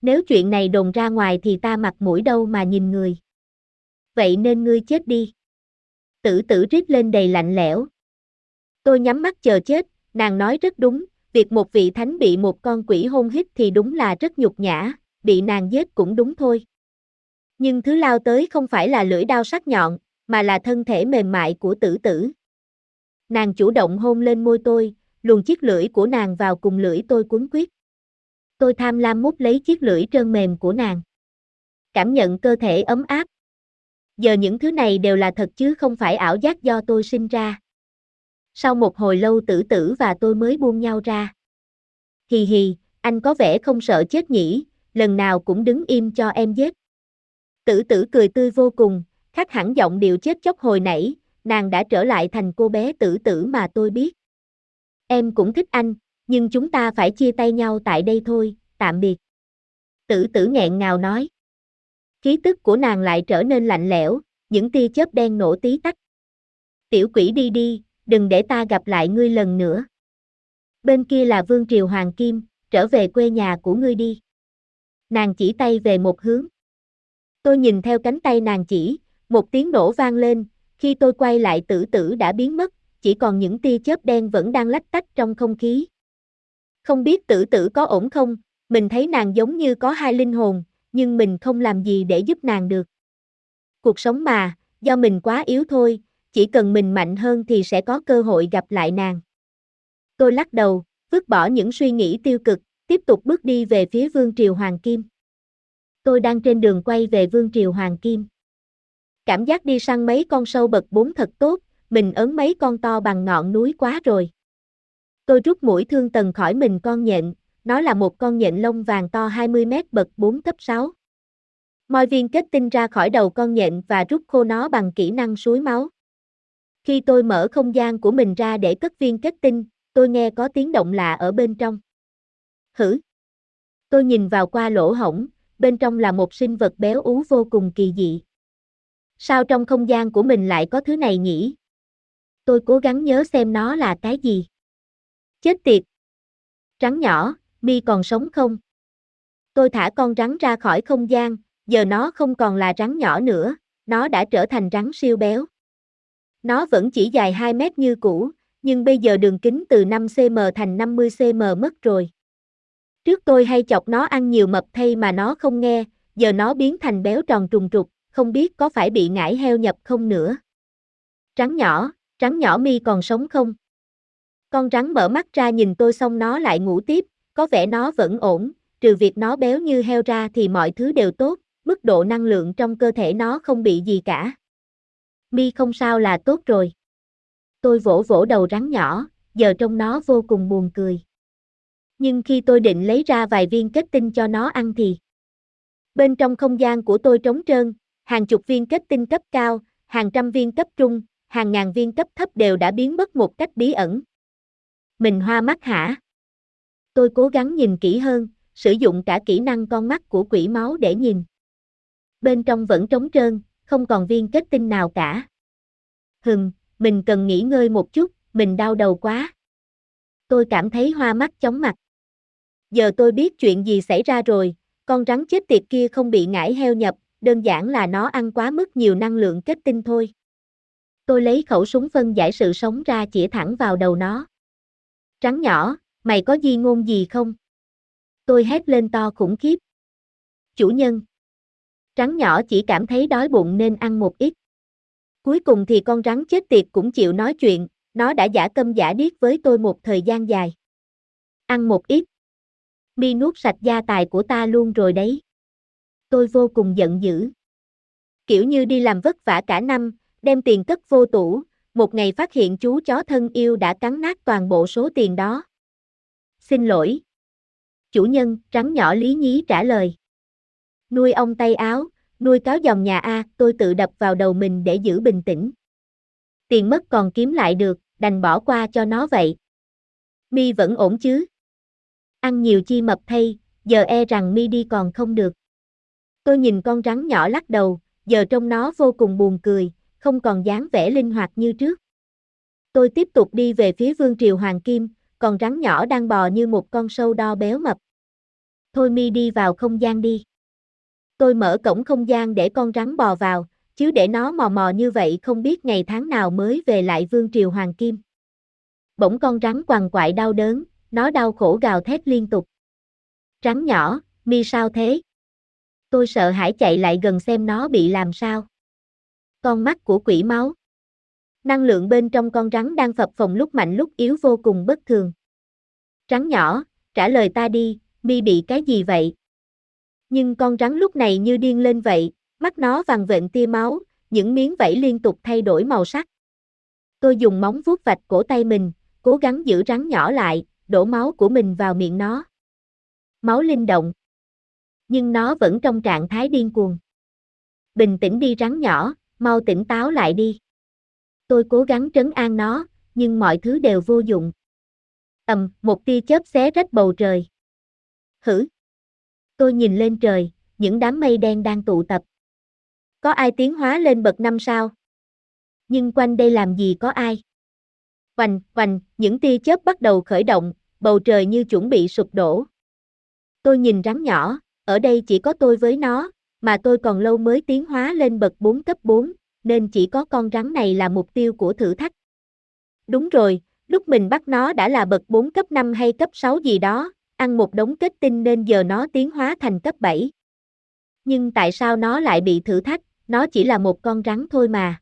[SPEAKER 1] Nếu chuyện này đồn ra ngoài thì ta mặt mũi đâu mà nhìn người. Vậy nên ngươi chết đi. Tử tử rít lên đầy lạnh lẽo. Tôi nhắm mắt chờ chết, nàng nói rất đúng, việc một vị thánh bị một con quỷ hôn hít thì đúng là rất nhục nhã, bị nàng giết cũng đúng thôi. Nhưng thứ lao tới không phải là lưỡi đao sắc nhọn, mà là thân thể mềm mại của tử tử. Nàng chủ động hôn lên môi tôi, luồn chiếc lưỡi của nàng vào cùng lưỡi tôi cuốn quyết. Tôi tham lam mút lấy chiếc lưỡi trơn mềm của nàng. Cảm nhận cơ thể ấm áp. Giờ những thứ này đều là thật chứ không phải ảo giác do tôi sinh ra. Sau một hồi lâu tử tử và tôi mới buông nhau ra. Hì hì, anh có vẻ không sợ chết nhỉ, lần nào cũng đứng im cho em giết. Tử tử cười tươi vô cùng, khác hẳn giọng điệu chết chóc hồi nãy, nàng đã trở lại thành cô bé tử tử mà tôi biết. Em cũng thích anh, nhưng chúng ta phải chia tay nhau tại đây thôi, tạm biệt. Tử tử nghẹn ngào nói. Khí tức của nàng lại trở nên lạnh lẽo, những tia chớp đen nổ tí tách. Tiểu quỷ đi đi, đừng để ta gặp lại ngươi lần nữa. Bên kia là Vương Triều Hoàng Kim, trở về quê nhà của ngươi đi. Nàng chỉ tay về một hướng. Tôi nhìn theo cánh tay nàng chỉ, một tiếng nổ vang lên, khi tôi quay lại tử tử đã biến mất, chỉ còn những tia chớp đen vẫn đang lách tách trong không khí. Không biết tử tử có ổn không, mình thấy nàng giống như có hai linh hồn, nhưng mình không làm gì để giúp nàng được. Cuộc sống mà, do mình quá yếu thôi, chỉ cần mình mạnh hơn thì sẽ có cơ hội gặp lại nàng. Tôi lắc đầu, vứt bỏ những suy nghĩ tiêu cực, tiếp tục bước đi về phía Vương Triều Hoàng Kim. Tôi đang trên đường quay về Vương Triều Hoàng Kim. Cảm giác đi săn mấy con sâu bậc bốn thật tốt, mình ấn mấy con to bằng ngọn núi quá rồi. Tôi rút mũi thương tần khỏi mình con nhện, nó là một con nhện lông vàng to 20 mét bậc 4 cấp 6. Moi viên kết tinh ra khỏi đầu con nhện và rút khô nó bằng kỹ năng suối máu. Khi tôi mở không gian của mình ra để cất viên kết tinh, tôi nghe có tiếng động lạ ở bên trong. Hử? Tôi nhìn vào qua lỗ hổng, bên trong là một sinh vật béo ú vô cùng kỳ dị. Sao trong không gian của mình lại có thứ này nhỉ? Tôi cố gắng nhớ xem nó là cái gì. Chết tiệt! Rắn nhỏ, mi còn sống không? Tôi thả con rắn ra khỏi không gian, giờ nó không còn là rắn nhỏ nữa, nó đã trở thành rắn siêu béo. Nó vẫn chỉ dài 2 mét như cũ, nhưng bây giờ đường kính từ 5cm thành 50cm mất rồi. Trước tôi hay chọc nó ăn nhiều mập thay mà nó không nghe, giờ nó biến thành béo tròn trùng trục, không biết có phải bị ngải heo nhập không nữa. Rắn nhỏ, rắn nhỏ mi còn sống không? Con rắn mở mắt ra nhìn tôi xong nó lại ngủ tiếp, có vẻ nó vẫn ổn, trừ việc nó béo như heo ra thì mọi thứ đều tốt, mức độ năng lượng trong cơ thể nó không bị gì cả. Mi không sao là tốt rồi. Tôi vỗ vỗ đầu rắn nhỏ, giờ trông nó vô cùng buồn cười. Nhưng khi tôi định lấy ra vài viên kết tinh cho nó ăn thì Bên trong không gian của tôi trống trơn, hàng chục viên kết tinh cấp cao, hàng trăm viên cấp trung, hàng ngàn viên cấp thấp đều đã biến mất một cách bí ẩn. Mình hoa mắt hả? Tôi cố gắng nhìn kỹ hơn, sử dụng cả kỹ năng con mắt của quỷ máu để nhìn. Bên trong vẫn trống trơn, không còn viên kết tinh nào cả. Hừm, mình cần nghỉ ngơi một chút, mình đau đầu quá. Tôi cảm thấy hoa mắt chóng mặt. Giờ tôi biết chuyện gì xảy ra rồi, con rắn chết tiệt kia không bị ngải heo nhập, đơn giản là nó ăn quá mức nhiều năng lượng kết tinh thôi. Tôi lấy khẩu súng phân giải sự sống ra chĩa thẳng vào đầu nó. Rắn nhỏ, mày có di ngôn gì không? Tôi hét lên to khủng khiếp. Chủ nhân. Rắn nhỏ chỉ cảm thấy đói bụng nên ăn một ít. Cuối cùng thì con rắn chết tiệt cũng chịu nói chuyện, nó đã giả câm giả điếc với tôi một thời gian dài. Ăn một ít. Mi nuốt sạch gia tài của ta luôn rồi đấy. Tôi vô cùng giận dữ. Kiểu như đi làm vất vả cả năm, đem tiền cất vô tủ, một ngày phát hiện chú chó thân yêu đã cắn nát toàn bộ số tiền đó. Xin lỗi. Chủ nhân, rắn nhỏ lý nhí trả lời. Nuôi ông tay áo, nuôi cáo dòng nhà A, tôi tự đập vào đầu mình để giữ bình tĩnh. Tiền mất còn kiếm lại được, đành bỏ qua cho nó vậy. Mi vẫn ổn chứ? Ăn nhiều chi mập thay, giờ e rằng Mi đi còn không được. Tôi nhìn con rắn nhỏ lắc đầu, giờ trông nó vô cùng buồn cười, không còn dáng vẻ linh hoạt như trước. Tôi tiếp tục đi về phía vương triều Hoàng Kim, còn rắn nhỏ đang bò như một con sâu đo béo mập. Thôi mi đi vào không gian đi. Tôi mở cổng không gian để con rắn bò vào, chứ để nó mò mò như vậy không biết ngày tháng nào mới về lại vương triều Hoàng Kim. Bỗng con rắn quằn quại đau đớn, nó đau khổ gào thét liên tục. Rắn nhỏ, mi sao thế? Tôi sợ hãi chạy lại gần xem nó bị làm sao. Con mắt của quỷ máu. Năng lượng bên trong con rắn đang phập phồng lúc mạnh lúc yếu vô cùng bất thường. Rắn nhỏ, trả lời ta đi, mi bị cái gì vậy? Nhưng con rắn lúc này như điên lên vậy, mắt nó vằn vện tia máu, những miếng vảy liên tục thay đổi màu sắc. Tôi dùng móng vuốt vạch cổ tay mình, cố gắng giữ rắn nhỏ lại, đổ máu của mình vào miệng nó. Máu linh động. Nhưng nó vẫn trong trạng thái điên cuồng. Bình tĩnh đi rắn nhỏ, mau tỉnh táo lại đi. Tôi cố gắng trấn an nó, nhưng mọi thứ đều vô dụng. Ầm, một tia chớp xé rách bầu trời. Hử? Tôi nhìn lên trời, những đám mây đen đang tụ tập. Có ai tiến hóa lên bậc năm sao? Nhưng quanh đây làm gì có ai? Hoành, hoành, những tia chớp bắt đầu khởi động, bầu trời như chuẩn bị sụp đổ. Tôi nhìn rắn nhỏ, ở đây chỉ có tôi với nó, mà tôi còn lâu mới tiến hóa lên bậc 4 cấp 4, nên chỉ có con rắn này là mục tiêu của thử thách. Đúng rồi, lúc mình bắt nó đã là bậc 4 cấp 5 hay cấp 6 gì đó, ăn một đống kết tinh nên giờ nó tiến hóa thành cấp 7. Nhưng tại sao nó lại bị thử thách, nó chỉ là một con rắn thôi mà.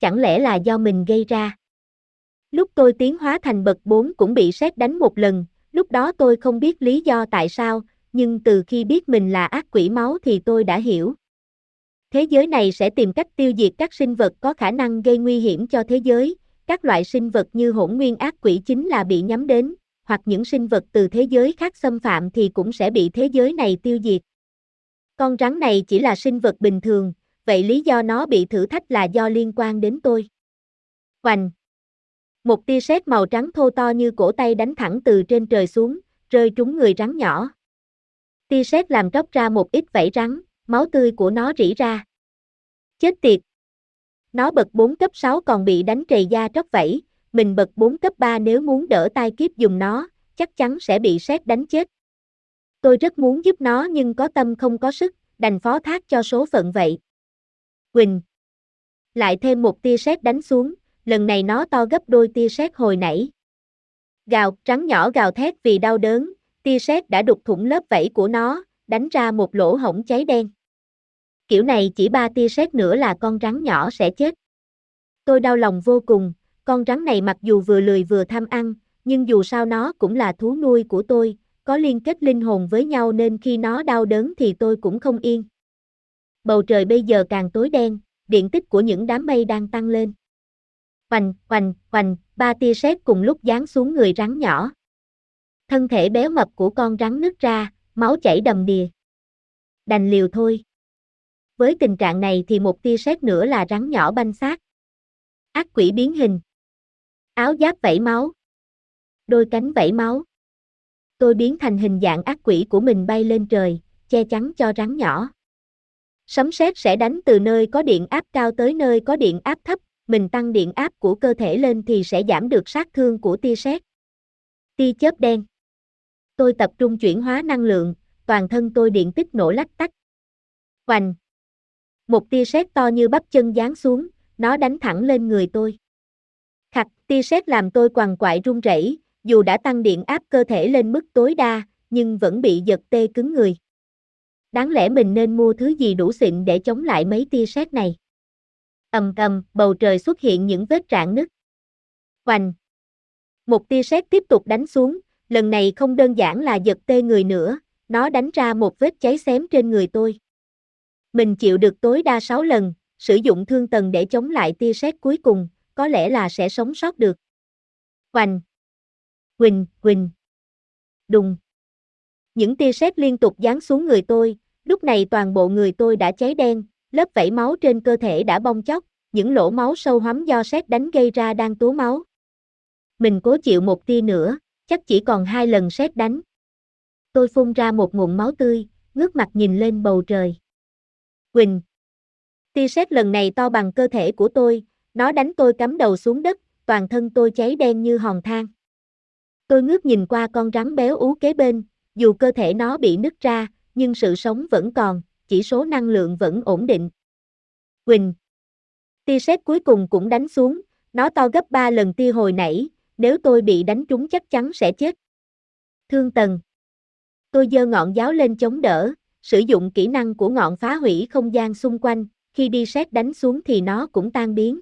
[SPEAKER 1] Chẳng lẽ là do mình gây ra? Lúc tôi tiến hóa thành bậc 4 cũng bị sét đánh một lần, lúc đó tôi không biết lý do tại sao, nhưng từ khi biết mình là ác quỷ máu thì tôi đã hiểu. Thế giới này sẽ tìm cách tiêu diệt các sinh vật có khả năng gây nguy hiểm cho thế giới, các loại sinh vật như hỗn nguyên ác quỷ chính là bị nhắm đến, hoặc những sinh vật từ thế giới khác xâm phạm thì cũng sẽ bị thế giới này tiêu diệt. Con rắn này chỉ là sinh vật bình thường, vậy lý do nó bị thử thách là do liên quan đến tôi. Hoành! Một tia sét màu trắng thô to như cổ tay đánh thẳng từ trên trời xuống, rơi trúng người rắn nhỏ. Tia sét làm tróc ra một ít vảy rắn, máu tươi của nó rỉ ra. Chết tiệt! Nó bật 4 cấp 6 còn bị đánh trầy da tróc vảy, mình bật 4 cấp 3 nếu muốn đỡ tai kiếp dùng nó, chắc chắn sẽ bị sét đánh chết. Tôi rất muốn giúp nó nhưng có tâm không có sức, đành phó thác cho số phận vậy. Quỳnh. Lại thêm một tia sét đánh xuống, lần này nó to gấp đôi tia sét hồi nãy. Gào, trắng nhỏ gào thét vì đau đớn, tia sét đã đục thủng lớp vảy của nó, đánh ra một lỗ hổng cháy đen. Kiểu này chỉ ba tia sét nữa là con rắn nhỏ sẽ chết. Tôi đau lòng vô cùng, con rắn này mặc dù vừa lười vừa tham ăn, nhưng dù sao nó cũng là thú nuôi của tôi, có liên kết linh hồn với nhau nên khi nó đau đớn thì tôi cũng không yên. Bầu trời bây giờ càng tối đen, điện tích của những đám mây đang tăng lên. Hoành, hoành, hoành, ba tia sét cùng lúc giáng xuống người rắn nhỏ. Thân thể béo mập của con rắn nứt ra, máu chảy đầm đìa. Đành liều thôi. Với tình trạng này thì một tia sét nữa là rắn nhỏ banh xác. Ác quỷ biến hình. Áo giáp vẩy máu. Đôi cánh vẩy máu. Tôi biến thành hình dạng ác quỷ của mình bay lên trời, che chắn cho rắn nhỏ. Sấm sét sẽ đánh từ nơi có điện áp cao tới nơi có điện áp thấp, mình tăng điện áp của cơ thể lên thì sẽ giảm được sát thương của tia sét. Tia chớp đen. Tôi tập trung chuyển hóa năng lượng, toàn thân tôi điện tích nổ lách tách. Hoành. Một tia sét to như bắp chân giáng xuống, nó đánh thẳng lên người tôi. Khặt, tia sét làm tôi quằn quại run rẩy, dù đã tăng điện áp cơ thể lên mức tối đa, nhưng vẫn bị giật tê cứng người. Đáng lẽ mình nên mua thứ gì đủ xịn để chống lại mấy tia sét này. Ầm ầm, bầu trời xuất hiện những vết rạn nứt. Hoành. Một tia sét tiếp tục đánh xuống, lần này không đơn giản là giật tê người nữa, nó đánh ra một vết cháy xém trên người tôi. Mình chịu được tối đa 6 lần, sử dụng thương tần để chống lại tia sét cuối cùng, có lẽ là sẽ sống sót được. Hoành. Quỳnh, Quỳnh. Đùng. Những tia sét liên tục giáng xuống người tôi, lúc này toàn bộ người tôi đã cháy đen, lớp vảy máu trên cơ thể đã bong chóc, những lỗ máu sâu hoắm do sét đánh gây ra đang tố máu. Mình cố chịu một tia nữa, chắc chỉ còn hai lần sét đánh. Tôi phun ra một nguồn máu tươi, ngước mặt nhìn lên bầu trời. Quỳnh. Tia sét lần này to bằng cơ thể của tôi, nó đánh tôi cắm đầu xuống đất, toàn thân tôi cháy đen như hòn than. Tôi ngước nhìn qua con rắn béo ú kế bên, dù cơ thể nó bị nứt ra, nhưng sự sống vẫn còn, chỉ số năng lượng vẫn ổn định. Quỳnh. Tia sét cuối cùng cũng đánh xuống, nó to gấp 3 lần tia hồi nãy, nếu tôi bị đánh trúng chắc chắn sẽ chết. Thương tần. Tôi giơ ngọn giáo lên chống đỡ, sử dụng kỹ năng của ngọn phá hủy không gian xung quanh, khi đi xét đánh xuống thì nó cũng tan biến.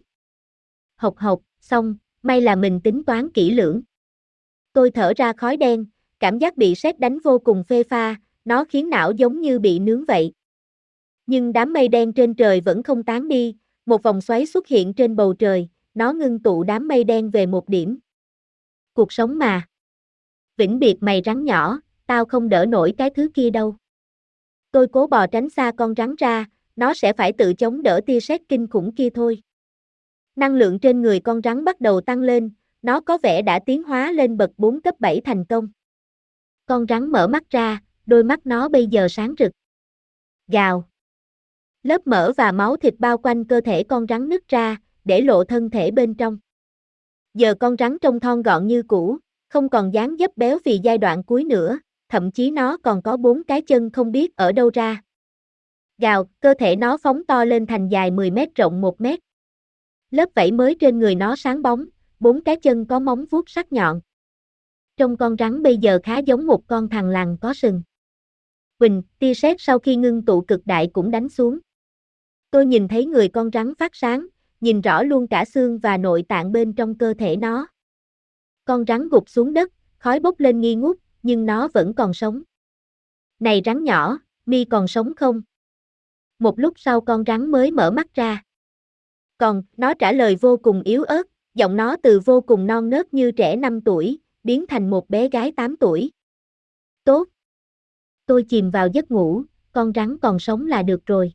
[SPEAKER 1] Hộc hộc, xong, may là mình tính toán kỹ lưỡng. Tôi thở ra khói đen, cảm giác bị sét đánh vô cùng phê pha, nó khiến não giống như bị nướng vậy. Nhưng đám mây đen trên trời vẫn không tán đi, một vòng xoáy xuất hiện trên bầu trời, nó ngưng tụ đám mây đen về một điểm. Cuộc sống mà. Vĩnh biệt mày rắn nhỏ, tao không đỡ nổi cái thứ kia đâu. Tôi cố bò tránh xa con rắn ra, nó sẽ phải tự chống đỡ tia sét kinh khủng kia thôi. Năng lượng trên người con rắn bắt đầu tăng lên, nó có vẻ đã tiến hóa lên bậc 4 cấp 7 thành công. Con rắn mở mắt ra, đôi mắt nó bây giờ sáng rực. Gào. Lớp mỡ và máu thịt bao quanh cơ thể con rắn nứt ra, để lộ thân thể bên trong. Giờ con rắn trông thon gọn như cũ, không còn dáng dấp béo vì giai đoạn cuối nữa, thậm chí nó còn có bốn cái chân không biết ở đâu ra. Gào, cơ thể nó phóng to lên thành dài 10 mét rộng 1 mét. Lớp vảy mới trên người nó sáng bóng, bốn cái chân có móng vuốt sắc nhọn. Trong con rắn bây giờ khá giống một con thằn lằn có sừng. Quỳnh, tia sét sau khi ngưng tụ cực đại cũng đánh xuống. Tôi nhìn thấy người con rắn phát sáng, nhìn rõ luôn cả xương và nội tạng bên trong cơ thể nó. Con rắn gục xuống đất, khói bốc lên nghi ngút, nhưng nó vẫn còn sống. Này rắn nhỏ, mi còn sống không? Một lúc sau con rắn mới mở mắt ra. Còn, nó trả lời vô cùng yếu ớt, giọng nó từ vô cùng non nớt như trẻ 5 tuổi, biến thành một bé gái 8 tuổi. Tốt. Tôi chìm vào giấc ngủ, con rắn còn sống là được rồi.